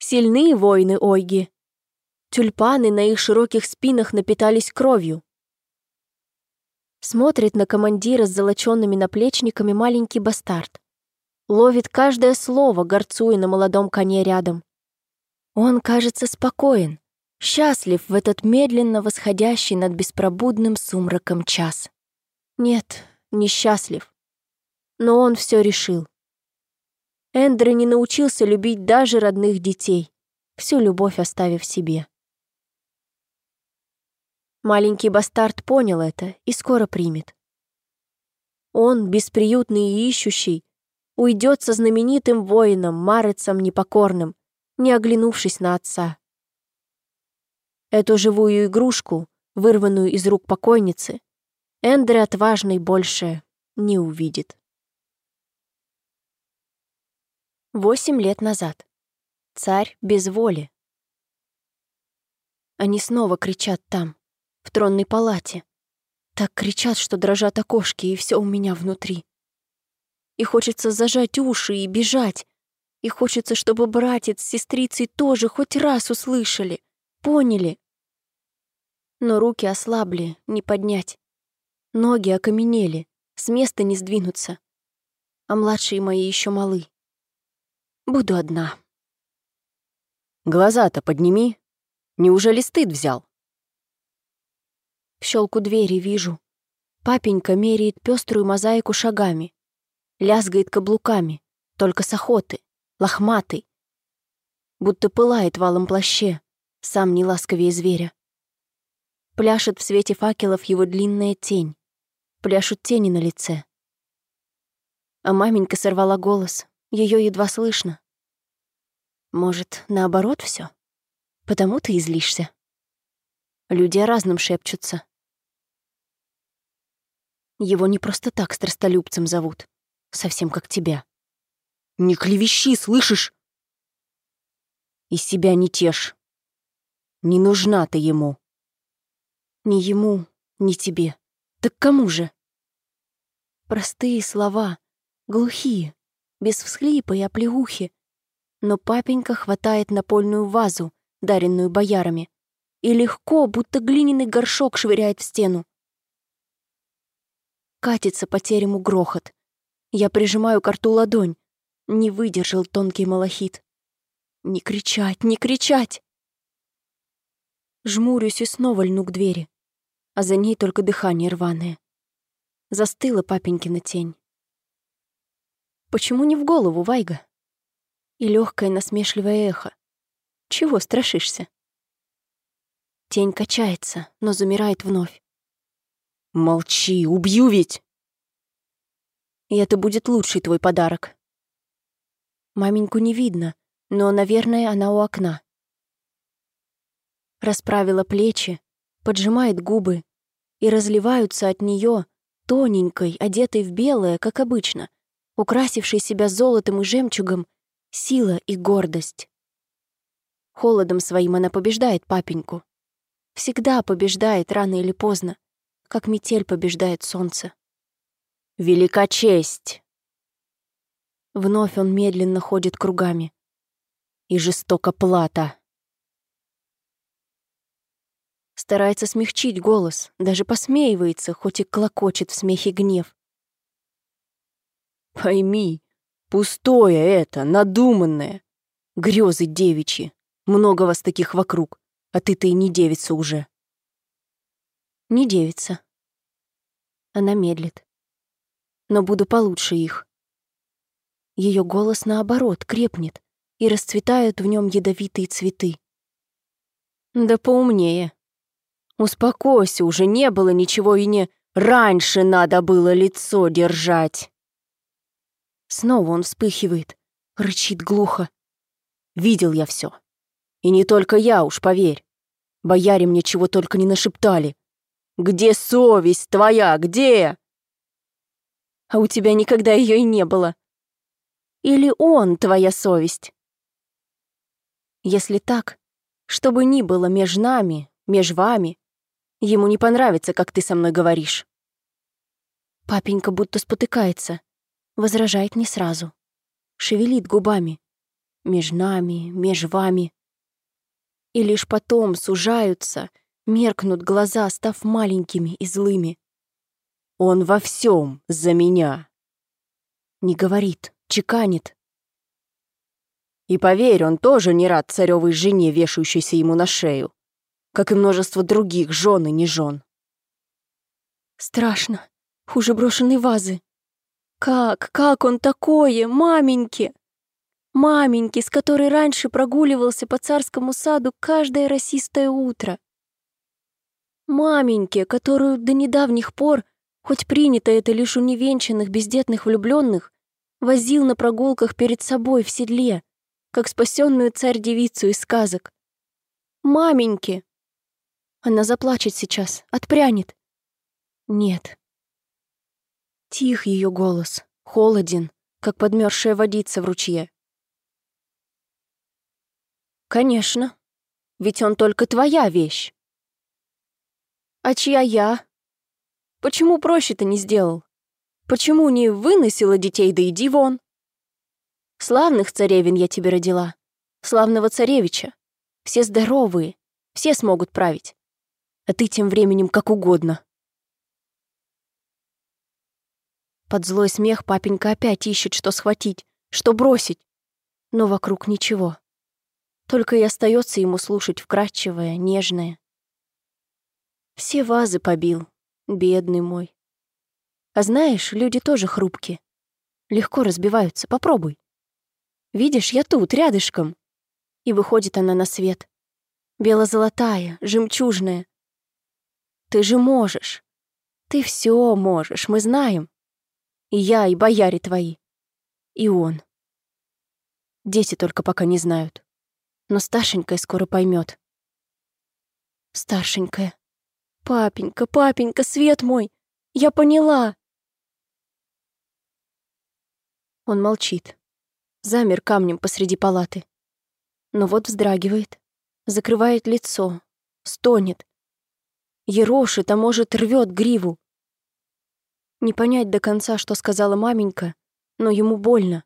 Сильные воины Ойги. Тюльпаны на их широких спинах напитались кровью. Смотрит на командира с золоченными наплечниками маленький бастард. Ловит каждое слово, горцуя на молодом коне рядом. Он кажется спокоен, счастлив в этот медленно восходящий над беспробудным сумраком час. Нет, несчастлив. Но он все решил. Эндрю не научился любить даже родных детей, всю любовь оставив себе. Маленький бастард понял это и скоро примет. Он, бесприютный и ищущий, уйдет со знаменитым воином, марыцем непокорным, не оглянувшись на отца. Эту живую игрушку, вырванную из рук покойницы, Эндре отважный больше не увидит. Восемь лет назад. Царь без воли. Они снова кричат там в тронной палате. Так кричат, что дрожат окошки, и все у меня внутри. И хочется зажать уши и бежать. И хочется, чтобы братец с сестрицей тоже хоть раз услышали, поняли. Но руки ослабли, не поднять. Ноги окаменели, с места не сдвинуться. А младшие мои еще малы. Буду одна. Глаза-то подними. Неужели стыд взял? Щелку двери вижу. Папенька меряет пеструю мозаику шагами. Лязгает каблуками, только с охоты, лохматый. Будто пылает валом плаще, сам не ласковее зверя. Пляшет в свете факелов его длинная тень. Пляшут тени на лице. А маменька сорвала голос, ее едва слышно. Может, наоборот все? Потому ты излишься. Люди о разном шепчутся. Его не просто так страстолюбцем зовут. Совсем как тебя. Не клевещи, слышишь? И себя не тешь. Не нужна ты ему. Ни ему, ни тебе. Так кому же? Простые слова, глухие, без всхлипа и оплеухи. Но папенька хватает напольную вазу, даренную боярами, и легко, будто глиняный горшок швыряет в стену. Катится по терему грохот. Я прижимаю к рту ладонь. Не выдержал тонкий малахит. Не кричать, не кричать! Жмурюсь и снова льну к двери. а за ней только дыхание рваное. Застыла папенькина тень. Почему не в голову, Вайга? И легкое насмешливое эхо. Чего страшишься? Тень качается, но замирает вновь. Молчи, убью ведь! И это будет лучший твой подарок. Маменьку не видно, но, наверное, она у окна. Расправила плечи, поджимает губы, и разливаются от нее тоненькой, одетой в белое, как обычно, украсившей себя золотом и жемчугом, сила и гордость. Холодом своим она побеждает папеньку. Всегда побеждает рано или поздно, как метель побеждает солнце. Велика честь! Вновь он медленно ходит кругами. И жестоко плата. Старается смягчить голос, даже посмеивается, хоть и клокочет в смехе гнев. Пойми, пустое это, надуманное. Грезы девичьи. Много вас таких вокруг, а ты-то и не девица уже. Не девица. Она медлит. Но буду получше их. Ее голос, наоборот, крепнет, и расцветают в нем ядовитые цветы. Да поумнее. Успокойся, уже не было ничего и не... Раньше надо было лицо держать. Снова он вспыхивает, рычит глухо. Видел я все. И не только я, уж поверь. Бояре мне чего только не нашептали. Где совесть твоя, где? А у тебя никогда ее и не было. Или он твоя совесть? Если так, что бы ни было между нами, между вами, Ему не понравится, как ты со мной говоришь». Папенька будто спотыкается, возражает не сразу. Шевелит губами. Меж нами, меж вами. И лишь потом сужаются, меркнут глаза, став маленькими и злыми. «Он во всем за меня!» Не говорит, чеканит. И поверь, он тоже не рад царевой жене, вешающейся ему на шею как и множество других жен и не жен. Страшно. Хуже брошенной вазы. Как, как он такое, маменьки? Маменьки, с которой раньше прогуливался по царскому саду каждое росистое утро. Маменьки, которую до недавних пор, хоть принято это лишь у невенчанных бездетных влюбленных, возил на прогулках перед собой в седле, как спасенную царь-девицу из сказок. Маменьки, она заплачет сейчас, отпрянет. Нет. Тих ее голос, холоден, как подмерзшая водица в ручье. Конечно, ведь он только твоя вещь. А чья я? Почему проще-то не сделал? Почему не выносила детей, да иди вон? Славных царевин я тебе родила, славного царевича. Все здоровые, все смогут править а ты тем временем как угодно. Под злой смех папенька опять ищет, что схватить, что бросить. Но вокруг ничего. Только и остается ему слушать вкрадчивое, нежное. Все вазы побил, бедный мой. А знаешь, люди тоже хрупкие. Легко разбиваются, попробуй. Видишь, я тут, рядышком. И выходит она на свет. Бело-золотая, жемчужная, ты же можешь. Ты все можешь, мы знаем. И я, и бояре твои. И он. Дети только пока не знают. Но старшенькая скоро поймет. Старшенькая. Папенька, папенька, свет мой. Я поняла. Он молчит. Замер камнем посреди палаты. Но вот вздрагивает, закрывает лицо, стонет, ерошит, а может, рвет гриву. Не понять до конца, что сказала маменька, но ему больно.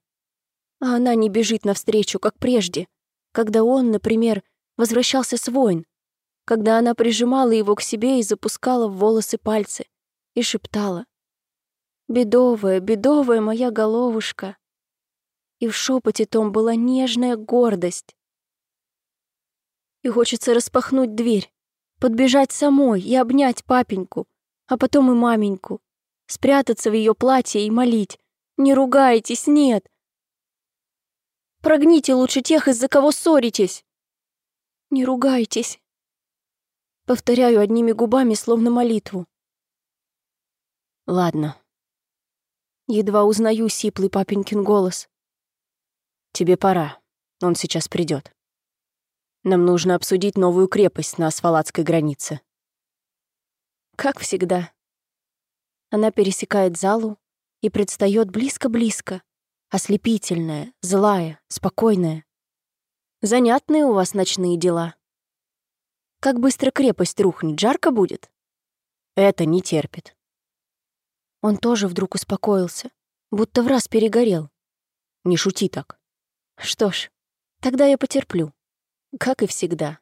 А она не бежит навстречу, как прежде, когда он, например, возвращался с войн, когда она прижимала его к себе и запускала в волосы пальцы и шептала «Бедовая, бедовая моя головушка». И в шепоте том была нежная гордость. И хочется распахнуть дверь, Подбежать самой и обнять папеньку, а потом и маменьку. Спрятаться в ее платье и молить. Не ругайтесь, нет. Прогните лучше тех, из-за кого ссоритесь. Не ругайтесь. Повторяю одними губами, словно молитву. Ладно. Едва узнаю сиплый папенькин голос. Тебе пора. Он сейчас придет. Нам нужно обсудить новую крепость на асфалатской границе. Как всегда. Она пересекает залу и предстает близко-близко, ослепительная, злая, спокойная. Занятные у вас ночные дела. Как быстро крепость рухнет, жарко будет? Это не терпит. Он тоже вдруг успокоился, будто в раз перегорел. Не шути так. Что ж, тогда я потерплю. Как и всегда.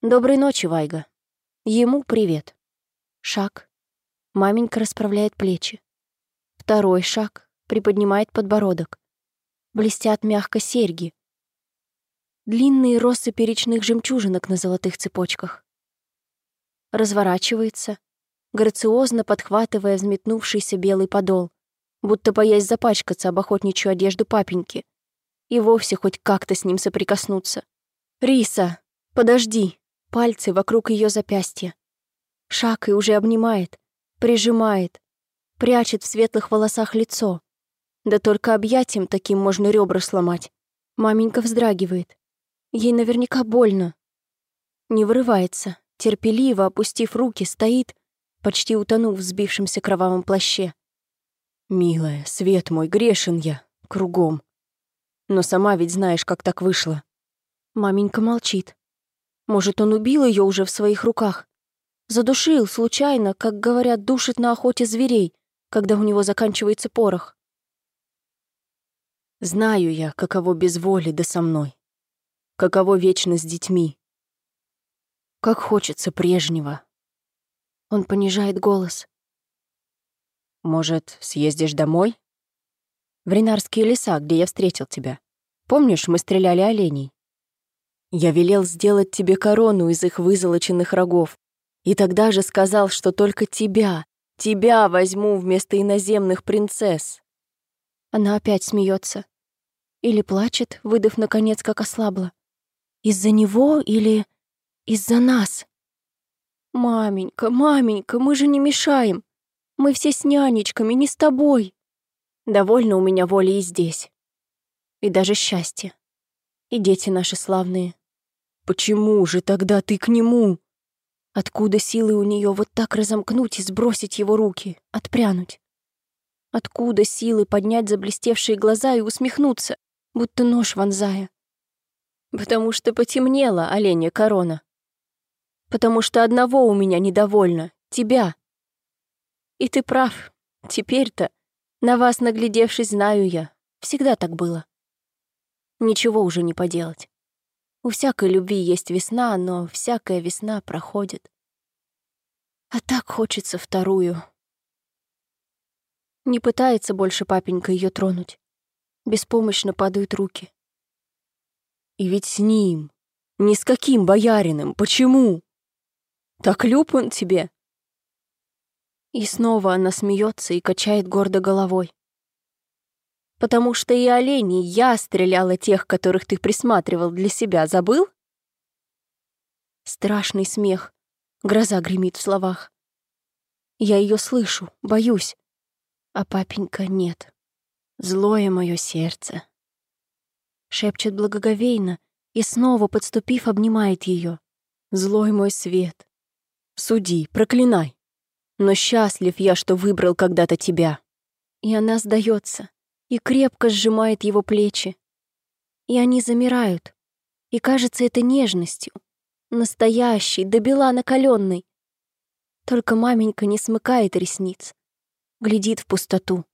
Доброй ночи, Вайга. Ему привет. Шаг. Маменька расправляет плечи. Второй шаг. Приподнимает подбородок. Блестят мягко серьги. Длинные россыпи речных жемчужинок на золотых цепочках. Разворачивается, грациозно подхватывая взметнувшийся белый подол, будто боясь запачкаться об охотничью одежду папеньки и вовсе хоть как-то с ним соприкоснуться. «Риса, подожди!» Пальцы вокруг ее запястья. Шаг и уже обнимает, прижимает, прячет в светлых волосах лицо. Да только объятием таким можно ребра сломать. Маменька вздрагивает. Ей наверняка больно. Не вырывается, терпеливо опустив руки, стоит, почти утонув в сбившемся кровавом плаще. «Милая, свет мой, грешен я, кругом. Но сама ведь знаешь, как так вышло. Маменька молчит. Может, он убил ее уже в своих руках? Задушил случайно, как говорят, душит на охоте зверей, когда у него заканчивается порох. Знаю я, каково без воли да со мной. Каково вечно с детьми. Как хочется прежнего. Он понижает голос. Может, съездишь домой? В Ринарские леса, где я встретил тебя. Помнишь, мы стреляли оленей? Я велел сделать тебе корону из их вызолоченных рогов. И тогда же сказал, что только тебя, тебя возьму вместо иноземных принцесс. Она опять смеется. Или плачет, выдав наконец, как ослабла. Из-за него или из-за нас? Маменька, маменька, мы же не мешаем. Мы все с нянечками, не с тобой. Довольно у меня воли и здесь. И даже счастье. И дети наши славные. Почему же тогда ты к нему? Откуда силы у нее вот так разомкнуть и сбросить его руки, отпрянуть? Откуда силы поднять заблестевшие глаза и усмехнуться, будто нож вонзая? Потому что потемнела оленя корона. Потому что одного у меня недовольно — тебя. И ты прав. Теперь-то, на вас наглядевшись, знаю я. Всегда так было. Ничего уже не поделать. У всякой любви есть весна, но всякая весна проходит. А так хочется вторую. Не пытается больше папенька ее тронуть. Беспомощно падают руки. И ведь с ним, ни с каким боярином, почему? Так люб он тебе? И снова она смеется и качает гордо головой потому что и оленей я стреляла тех, которых ты присматривал для себя, забыл?» Страшный смех, гроза гремит в словах. Я ее слышу, боюсь, а папенька нет. Злое мое сердце. Шепчет благоговейно и снова, подступив, обнимает ее. Злой мой свет. Суди, проклинай. Но счастлив я, что выбрал когда-то тебя. И она сдается, и крепко сжимает его плечи. И они замирают. И кажется это нежностью. Настоящей, до бела накаленной. Только маменька не смыкает ресниц. Глядит в пустоту.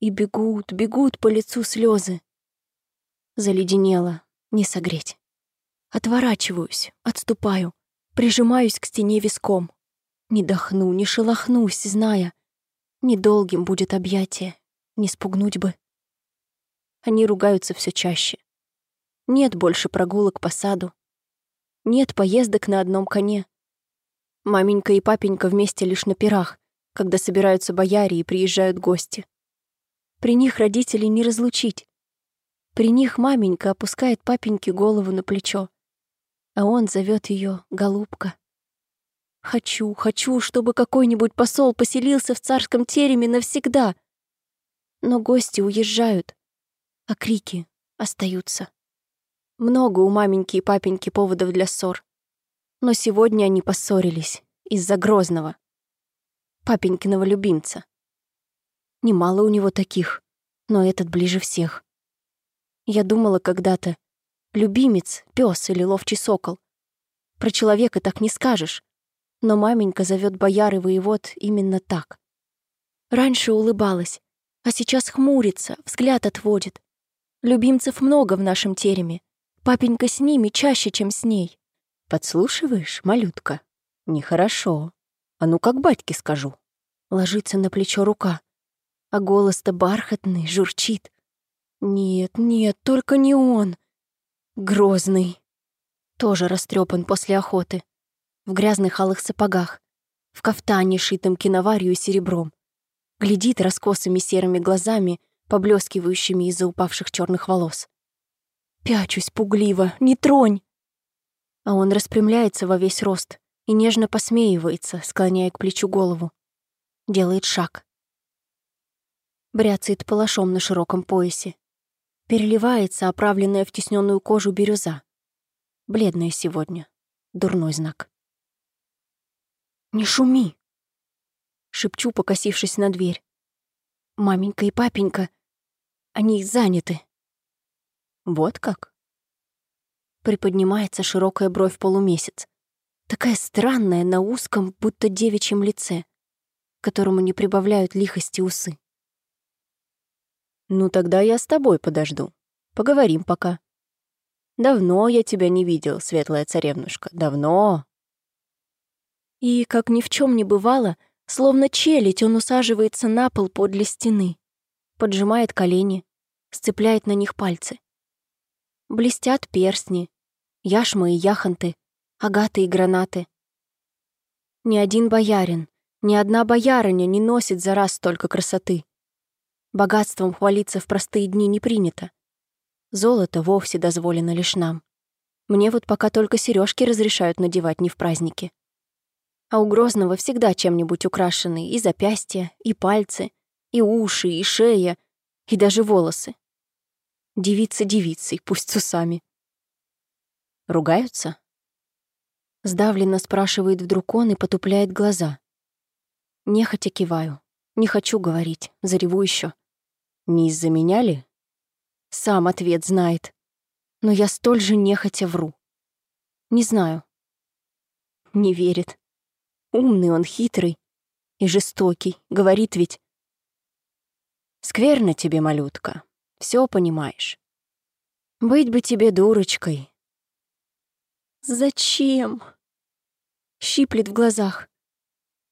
И бегут, бегут по лицу слезы. Заледенело, не согреть. Отворачиваюсь, отступаю, прижимаюсь к стене виском. Не дохну, не шелохнусь, зная, недолгим будет объятие, не спугнуть бы. Они ругаются все чаще. Нет больше прогулок по саду. Нет поездок на одном коне. Маменька и папенька вместе лишь на пирах, когда собираются бояре и приезжают гости. При них родителей не разлучить. При них маменька опускает папеньке голову на плечо, а он зовет ее «голубка». Хочу, хочу, чтобы какой-нибудь посол поселился в царском тереме навсегда. Но гости уезжают, а крики остаются. Много у маменьки и папеньки поводов для ссор. Но сегодня они поссорились из-за Грозного, папенькиного любимца. Немало у него таких, но этот ближе всех. Я думала когда-то, любимец, пес или ловчий сокол. Про человека так не скажешь, но маменька зовет бояр и воевод именно так. Раньше улыбалась, а сейчас хмурится, взгляд отводит. Любимцев много в нашем тереме. Папенька с ними чаще, чем с ней. Подслушиваешь, малютка? Нехорошо. А ну как батьке скажу. Ложится на плечо рука. А голос-то бархатный, журчит. Нет, нет, только не он. Грозный. Тоже растрепан после охоты в грязных алых сапогах, в кафтане, шитом киноварью серебром. Глядит раскосыми серыми глазами, поблескивающими из-за упавших черных волос. Пячусь пугливо, не тронь! А он распрямляется во весь рост и нежно посмеивается, склоняя к плечу голову. Делает шаг. Бряцает палашом на широком поясе. Переливается оправленная в тесненную кожу бирюза. Бледная сегодня. Дурной знак. «Не шуми!» Шепчу, покосившись на дверь. «Маменька и папенька, они заняты». «Вот как?» Приподнимается широкая бровь полумесяц. Такая странная на узком, будто девичьем лице, которому не прибавляют лихости усы. «Ну тогда я с тобой подожду. Поговорим пока. Давно я тебя не видел, светлая царевнушка, давно. И, как ни в чем не бывало, словно челядь, он усаживается на пол подле стены, поджимает колени, сцепляет на них пальцы. Блестят перстни, яшмы и яхонты, агаты и гранаты. Ни один боярин, ни одна боярыня не носит за раз столько красоты. Богатством хвалиться в простые дни не принято. Золото вовсе дозволено лишь нам. Мне вот пока только сережки разрешают надевать не в праздники а у Грозного всегда чем-нибудь украшены и запястья, и пальцы, и уши, и шея, и даже волосы. Девица девицей, пусть с усами. Ругаются? Сдавленно спрашивает вдруг он и потупляет глаза. Нехотя киваю. Не хочу говорить, зареву еще. Не из-за меня ли? Сам ответ знает. Но я столь же нехотя вру. Не знаю. Не верит. Умный он, хитрый и жестокий, говорит ведь. Скверно тебе, малютка, все понимаешь. Быть бы тебе дурочкой. Зачем? Щиплет в глазах.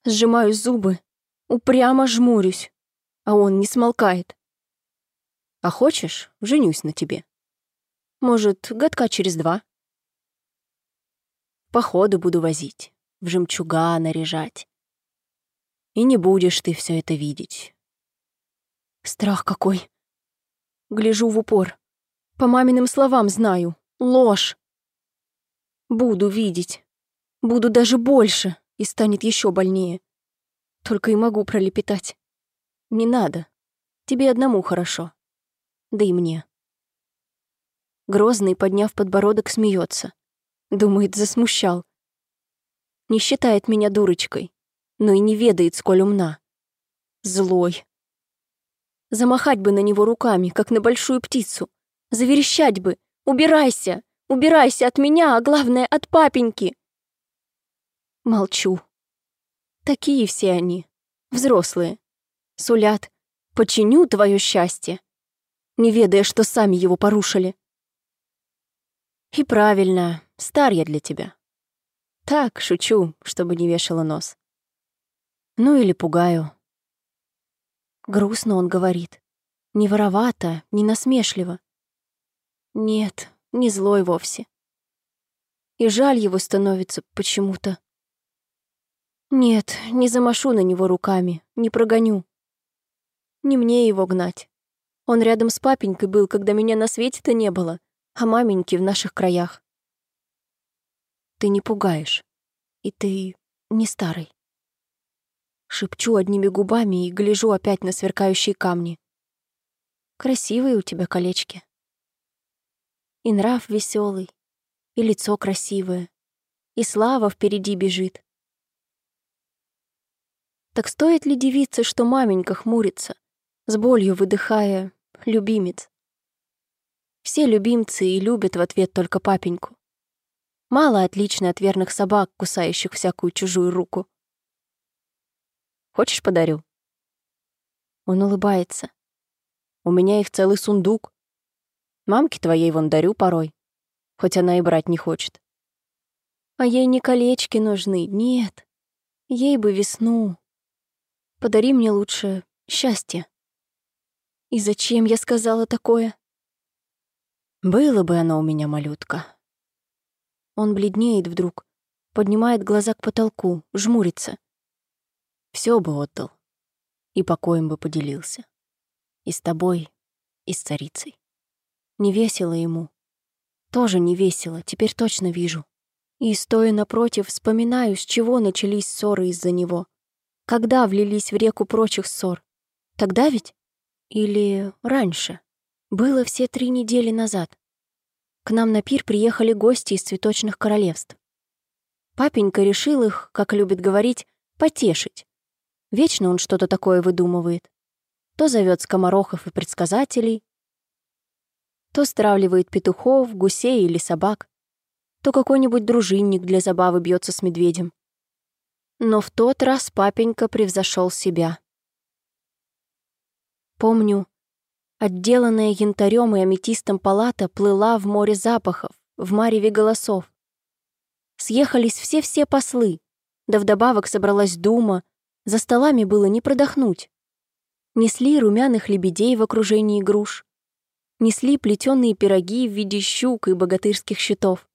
Сжимаю зубы, упрямо жмурюсь, а он не смолкает. А хочешь, женюсь на тебе. Может, годка через два. Походы буду возить в жемчуга наряжать. И не будешь ты все это видеть. Страх какой. Гляжу в упор. По маминым словам знаю. Ложь. Буду видеть. Буду даже больше, и станет еще больнее. Только и могу пролепетать. Не надо. Тебе одному хорошо. Да и мне. Грозный, подняв подбородок, смеется. Думает, засмущал не считает меня дурочкой, но и не ведает, сколь умна. Злой. Замахать бы на него руками, как на большую птицу. Заверещать бы «Убирайся! Убирайся от меня, а главное, от папеньки!» Молчу. Такие все они, взрослые. Сулят «Починю твое счастье», не ведая, что сами его порушили. И правильно, стар я для тебя. Так, шучу, чтобы не вешала нос. Ну или пугаю. Грустно он говорит. Не воровато, не насмешливо. Нет, не злой вовсе. И жаль его становится почему-то. Нет, не замашу на него руками, не прогоню. Не мне его гнать. Он рядом с папенькой был, когда меня на свете-то не было, а маменьки в наших краях. Ты не пугаешь. И ты не старый. Шепчу одними губами и гляжу опять на сверкающие камни. Красивые у тебя колечки. И нрав веселый, и лицо красивое, и слава впереди бежит. Так стоит ли девице, что маменька хмурится, с болью выдыхая «любимец»? Все любимцы и любят в ответ только папеньку. Мало отлично от верных собак, кусающих всякую чужую руку. Хочешь, подарю?» Он улыбается. «У меня их целый сундук. Мамке твоей вон дарю порой, хоть она и брать не хочет». «А ей не колечки нужны, нет. Ей бы весну. Подари мне лучше счастье». И зачем я сказала такое? Было бы оно у меня, малютка. Он бледнеет вдруг, поднимает глаза к потолку, жмурится. Все бы отдал. И покоем бы поделился. И с тобой, и с царицей. Не весело ему. Тоже не весело, теперь точно вижу. И, стоя напротив, вспоминаю, с чего начались ссоры из-за него. Когда влились в реку прочих ссор. Тогда ведь? Или раньше? Было все три недели назад. К нам на пир приехали гости из цветочных королевств. Папенька решил их, как любит говорить, потешить. Вечно он что-то такое выдумывает. То зовет скоморохов и предсказателей, то стравливает петухов, гусей или собак, то какой-нибудь дружинник для забавы бьется с медведем. Но в тот раз папенька превзошел себя. Помню, отделанная янтарем и аметистом палата плыла в море запахов, в мареве голосов. Съехались все-все послы, да вдобавок собралась дума, за столами было не продохнуть. Несли румяных лебедей в окружении груш. Несли плетеные пироги в виде щук и богатырских щитов.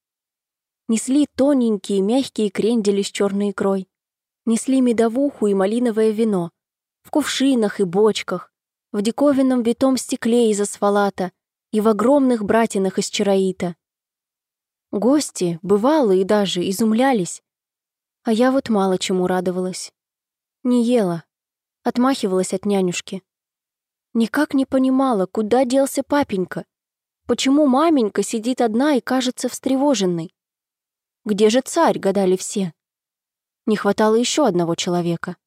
Несли тоненькие мягкие крендели с черной икрой. Несли медовуху и малиновое вино. В кувшинах и бочках. В диковинном витом стекле из асфалата и в огромных братинах из чароита. Гости, бывалые даже, изумлялись. А я вот мало чему радовалась. Не ела. Отмахивалась от нянюшки. Никак не понимала, куда делся папенька. Почему маменька сидит одна и кажется встревоженной? Где же царь, гадали все. Не хватало еще одного человека.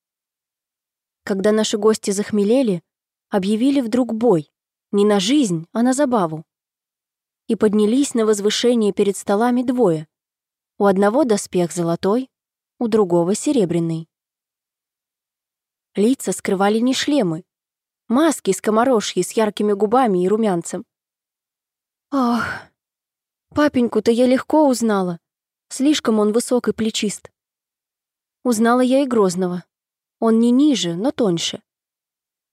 Когда наши гости захмелели, объявили вдруг бой. Не на жизнь, а на забаву. И поднялись на возвышение перед столами двое. У одного доспех золотой, у другого серебряный. Лица скрывали не шлемы, маски скоморожьи с яркими губами и румянцем. Ах, папеньку-то я легко узнала. Слишком он высок и плечист. Узнала я и Грозного. Он не ниже, но тоньше.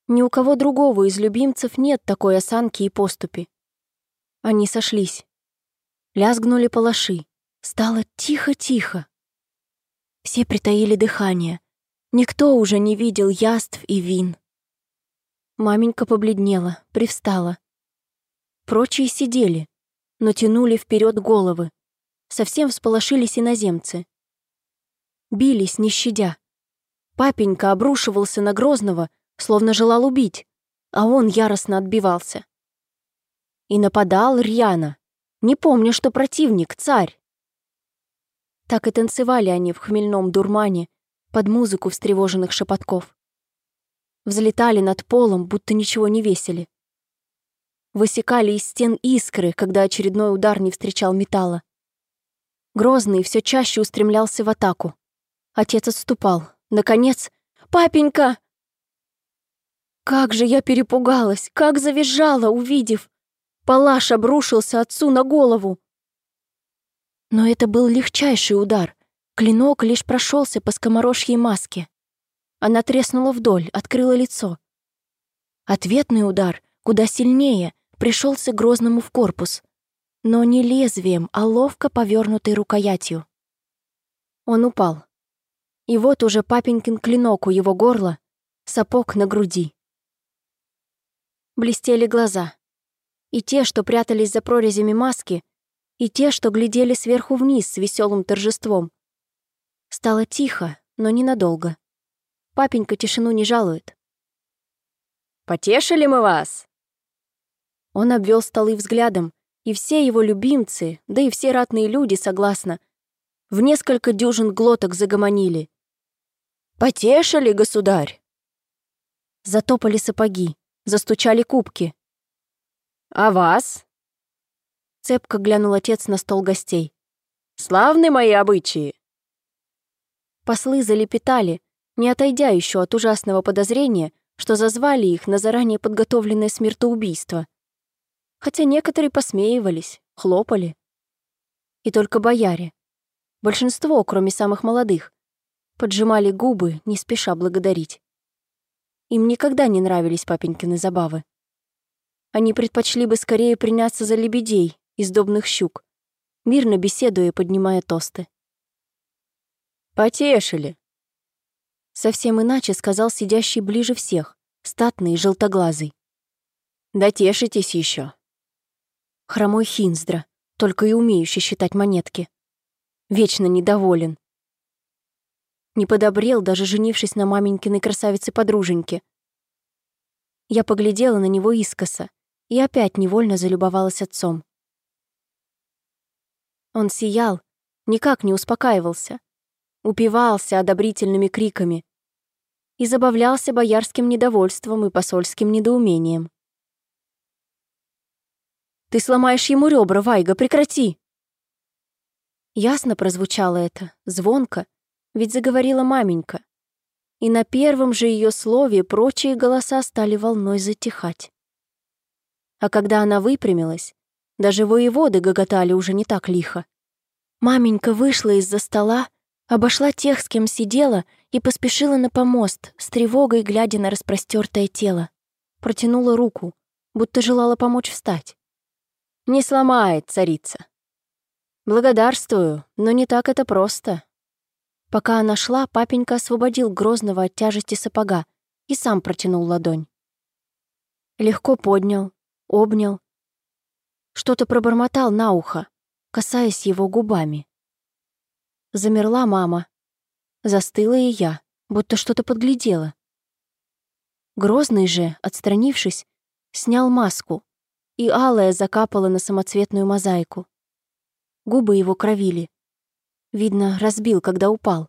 Ни у кого другого из любимцев нет такой осанки и поступи. Они сошлись. Лязгнули палаши. Стало тихо-тихо. Все притаили дыхание, Никто уже не видел яств и вин. Маменька побледнела, привстала. Прочие сидели, но тянули вперед головы. Совсем всполошились иноземцы. Бились, не щадя. Папенька обрушивался на Грозного, словно желал убить, а он яростно отбивался. И нападал рьяно. Не помню, что противник — царь. Так и танцевали они в хмельном дурмане, под музыку встревоженных шепотков. Взлетали над полом, будто ничего не весили. Высекали из стен искры, когда очередной удар не встречал металла. Грозный все чаще устремлялся в атаку. Отец отступал. Наконец, «Папенька!» Как же я перепугалась, как завизжала, увидев. Палаш обрушился отцу на голову. Но это был легчайший удар. Клинок лишь прошелся по скоморожьей маске. Она треснула вдоль, открыла лицо. Ответный удар, куда сильнее, пришелся Грозному в корпус. Но не лезвием, а ловко повернутой рукоятью. Он упал. И вот уже папенькин клинок у его горла, сапог на груди. Блестели глаза. И те, что прятались за прорезями маски, и те, что глядели сверху вниз с веселым торжеством. Стало тихо, но ненадолго. Папенька тишину не жалует. «Потешили мы вас?» Он обвел столы взглядом, и все его любимцы, да и все ратные люди, согласно, в несколько дюжин глоток загомонили. «Потешили, государь!» Затопали сапоги, застучали кубки. «А вас?» Цепко глянул отец на стол гостей. «Славны мои обычаи!» Послы залепетали, не отойдя еще от ужасного подозрения, что зазвали их на заранее подготовленное смертоубийство. Хотя некоторые посмеивались, хлопали. И только бояре, большинство, кроме самых молодых, поджимали губы, не спеша благодарить. Им никогда не нравились папенькины забавы. Они предпочли бы скорее приняться за лебедей и сдобных щук, мирно беседуя поднимая тосты. «Потешили», Совсем иначе сказал сидящий ближе всех, статный и желтоглазый. «Дотешитесь еще. Хромой Хинздра, только и умеющий считать монетки. Вечно недоволен. Не подобрел, даже женившись на маменькиной красавице-подруженьке. Я поглядела на него искоса и опять невольно залюбовалась отцом. Он сиял, никак не успокаивался, упивался одобрительными криками и забавлялся боярским недовольством и посольским недоумением. «Ты сломаешь ему ребра, Вайга, прекрати!» Ясно прозвучало это, звонко, ведь заговорила маменька. И на первом же ее слове прочие голоса стали волной затихать. А когда она выпрямилась, даже воеводы гоготали уже не так лихо. Маменька вышла из-за стола, обошла тех, с кем сидела, и поспешила на помост, с тревогой глядя на распростертое тело. Протянула руку, будто желала помочь встать. Не сломает, царица. Благодарствую, но не так это просто. Пока она шла, папенька освободил Грозного от тяжести сапога и сам протянул ладонь. Легко поднял, обнял. Что-то пробормотал на ухо, касаясь его губами. Замерла мама. Застыла и я, будто что-то подглядела. Грозный же, отстранившись, снял маску, и алая закапала на самоцветную мозаику. Губы его кровили. Видно, разбил, когда упал.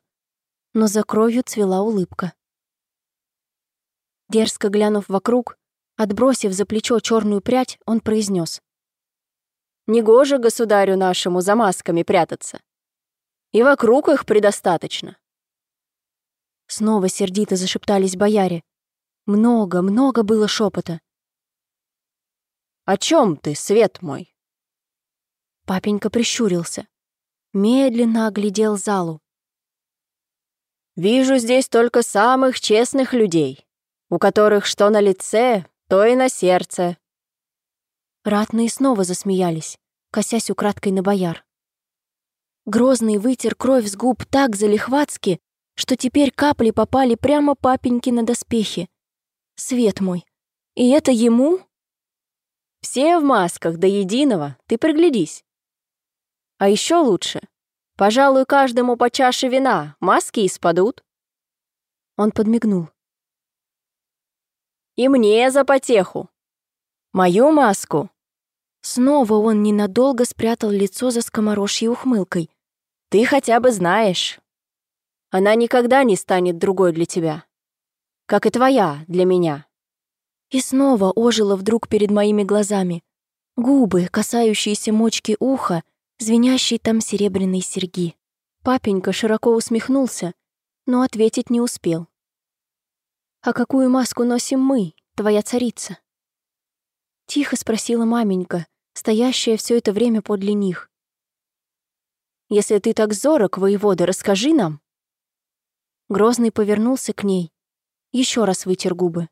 Но за кровью цвела улыбка. Дерзко глянув вокруг, отбросив за плечо черную прядь, он произнес: «Негоже государю нашему за масками прятаться. И вокруг их предостаточно». Снова сердито зашептались бояре. Много, много было шепота. «О чем ты, свет мой?» Папенька прищурился. Медленно оглядел залу. «Вижу здесь только самых честных людей, у которых что на лице, то и на сердце». Ратные снова засмеялись, косясь украдкой на бояр. Грозный вытер кровь с губ так залихватски, что теперь капли попали прямо папеньке на доспехи. Свет мой. И это ему? Все в масках до единого, ты приглядись. А еще лучше. Пожалуй, каждому по чаше вина, маски испадут. Он подмигнул. И мне за потеху. Мою маску. Снова он ненадолго спрятал лицо за скоморожьей ухмылкой. Ты хотя бы знаешь. Она никогда не станет другой для тебя. Как и твоя для меня. И снова ожило вдруг перед моими глазами. Губы, касающиеся мочки уха, звенящие там серебряные серьги. Папенька широко усмехнулся, но ответить не успел. «А какую маску носим мы, твоя царица?» Тихо спросила маменька, стоящая все это время подле них. «Если ты так зорок, воевода, расскажи нам». Грозный повернулся к ней, еще раз вытер губы.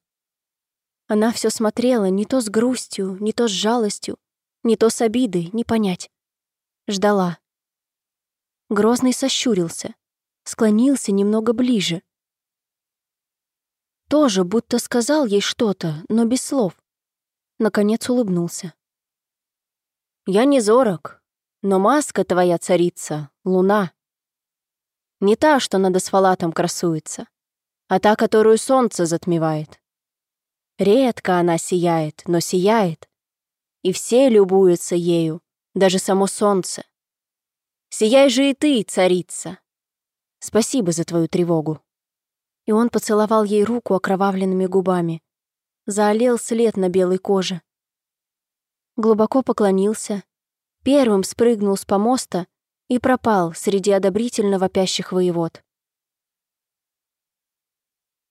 Она все смотрела не то с грустью, не то с жалостью, не то с обидой, не понять. Ждала. Грозный сощурился, склонился немного ближе. Тоже будто сказал ей что-то, но без слов. Наконец улыбнулся. «Я не зорок, но маска твоя царица — луна. Не та, что над асфалатом красуется, а та, которую солнце затмевает. Редко она сияет, но сияет, и все любуются ею, даже само солнце. Сияй же и ты, царица. Спасибо за твою тревогу. И он поцеловал ей руку окровавленными губами. Заолел след на белой коже. Глубоко поклонился, первым спрыгнул с помоста и пропал среди одобрительно вопящих воевод.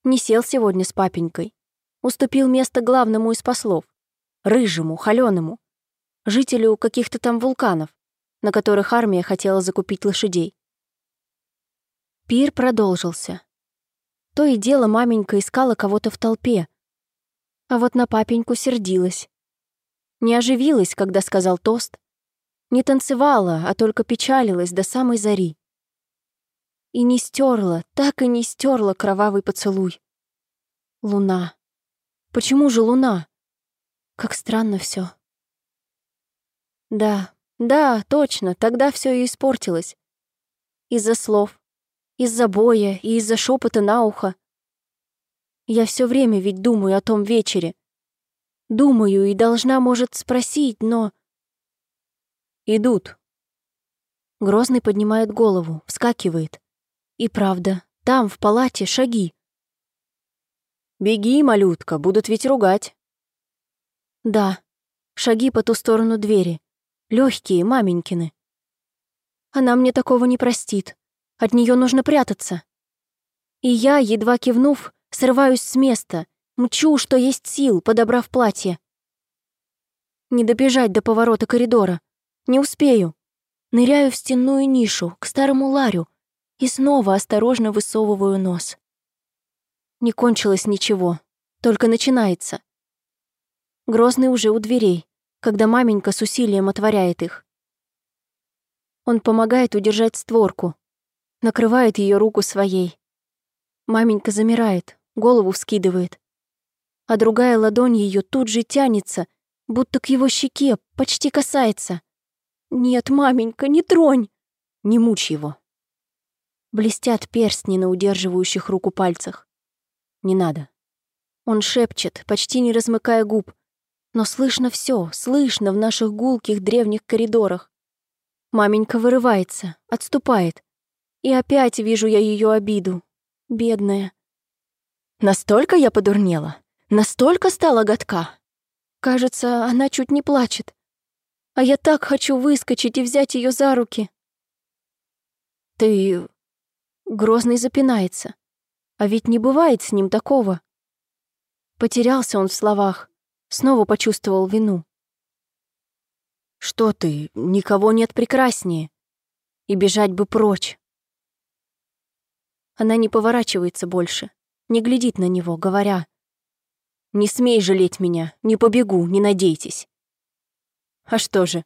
Не сел сегодня с папенькой. Уступил место главному из послов, рыжему, холёному, жителю каких-то там вулканов, на которых армия хотела закупить лошадей. Пир продолжился. То и дело маменька искала кого-то в толпе, а вот на папеньку сердилась. Не оживилась, когда сказал тост, не танцевала, а только печалилась до самой зари. И не стерла, так и не стерла кровавый поцелуй. Луна. Почему же луна? Как странно все. Да, да, точно, тогда все и испортилось. Из-за слов, из-за боя и из-за шепота на ухо. Я все время ведь думаю о том вечере. Думаю и должна, может, спросить, но... Идут. Грозный поднимает голову, вскакивает. И правда, там, в палате, шаги. «Беги, малютка, будут ведь ругать». Да, шаги по ту сторону двери. Легкие, маменькины. Она мне такого не простит. От нее нужно прятаться. И я, едва кивнув, срываюсь с места, мчу, что есть сил, подобрав платье. Не добежать до поворота коридора. Не успею. Ныряю в стенную нишу, к старому ларю, и снова осторожно высовываю нос. Не кончилось ничего, только начинается. Грозный уже у дверей, когда маменька с усилием отворяет их. Он помогает удержать створку, накрывает ее руку своей. Маменька замирает, голову вскидывает, а другая ладонь ее тут же тянется, будто к его щеке, почти касается. «Нет, маменька, не тронь!» «Не мучь его!» Блестят перстни на удерживающих руку пальцах. Не надо. Он шепчет, почти не размыкая губ. Но слышно все, слышно в наших гулких древних коридорах. Маменька вырывается, отступает. И опять вижу я ее обиду. Бедная. Настолько я подурнела? Настолько стала гадка? Кажется, она чуть не плачет. А я так хочу выскочить и взять ее за руки. Ты... Грозный запинается. А ведь не бывает с ним такого. Потерялся он в словах, снова почувствовал вину. «Что ты, никого нет прекраснее. И бежать бы прочь». Она не поворачивается больше, не глядит на него, говоря, «Не смей жалеть меня, не побегу, не надейтесь». «А что же,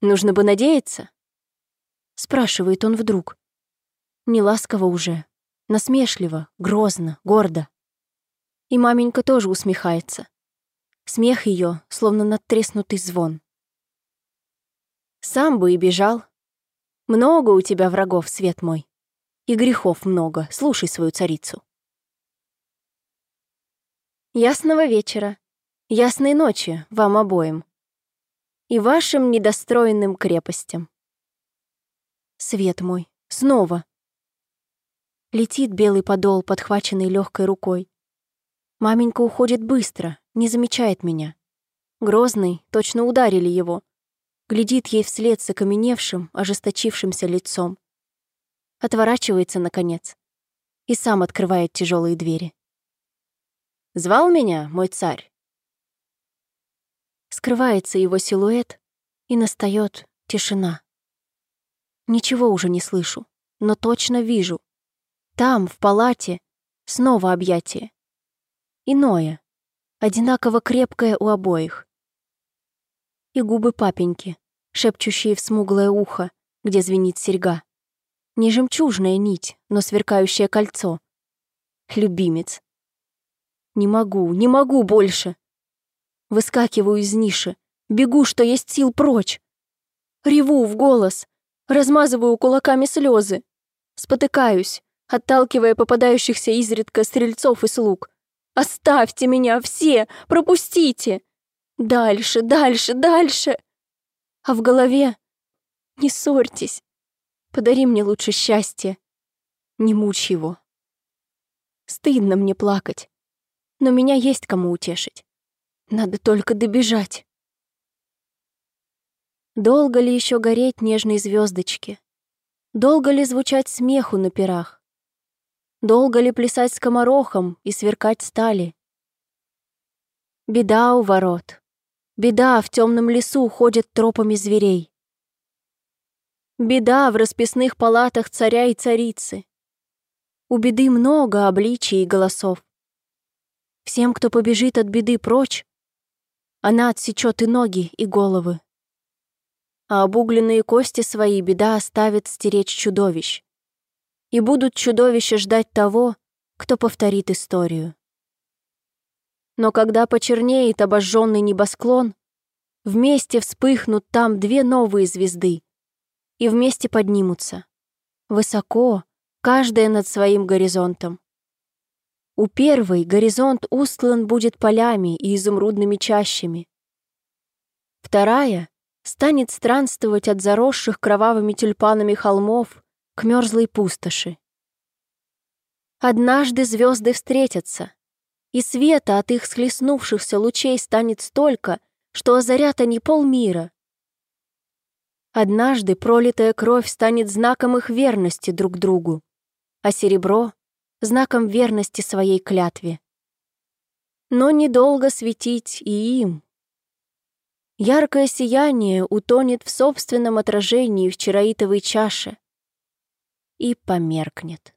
нужно бы надеяться?» Спрашивает он вдруг. Не ласково уже, Насмешливо, грозно, гордо. И маменька тоже усмехается. Смех ее, словно надтреснутый звон. Сам бы и бежал. Много у тебя врагов, свет мой. И грехов много, слушай свою царицу. Ясного вечера, ясной ночи вам обоим. И вашим недостроенным крепостям. Свет мой, снова, Летит белый подол, подхваченный легкой рукой. Маменька уходит быстро, не замечает меня. Грозный, точно ударили его. Глядит ей вслед с окаменевшим, ожесточившимся лицом. Отворачивается, наконец, и сам открывает тяжелые двери. «Звал меня, мой царь?» Скрывается его силуэт, и настает тишина. Ничего уже не слышу, но точно вижу. Там, в палате, снова объятие. Иное, одинаково крепкое у обоих. И губы папеньки, шепчущие в смуглое ухо, где звенит серьга. Не жемчужная нить, но сверкающее кольцо. Любимец. Не могу, не могу больше. Выскакиваю из ниши, бегу, что есть сил прочь. Реву в голос, размазываю кулаками слезы. Спотыкаюсь, отталкивая попадающихся изредка стрельцов и слуг. «Оставьте меня все! Пропустите! Дальше, дальше, дальше!» А в голове «Не ссорьтесь! Подари мне лучше счастье! Не мучь его!» Стыдно мне плакать, но меня есть кому утешить. Надо только добежать. Долго ли еще гореть нежной звездочке? Долго ли звучать смеху на пирах? Долго ли плясать скоморохом и сверкать стали? Беда у ворот. Беда в темном лесу ходит тропами зверей. Беда в расписных палатах царя и царицы. У беды много обличий и голосов. Всем, кто побежит от беды прочь, она отсечет и ноги, и головы. А обугленные кости свои беда оставит стеречь чудовищ. И будут чудовища ждать того, кто повторит историю. Но когда почернеет обожженный небосклон, вместе вспыхнут там две новые звезды и вместе поднимутся. Высоко, каждая над своим горизонтом. У первой горизонт устлан будет полями и изумрудными чащами. Вторая станет странствовать от заросших кровавыми тюльпанами холмов к мерзлой пустоши. Однажды звезды встретятся, и света от их схлестнувшихся лучей станет столько, что озарят они полмира. Однажды пролитая кровь станет знаком их верности друг другу а серебро — знаком верности своей клятве. Но недолго светить и им. Яркое сияние утонет в собственном отражении в чароитовой чаше и померкнет.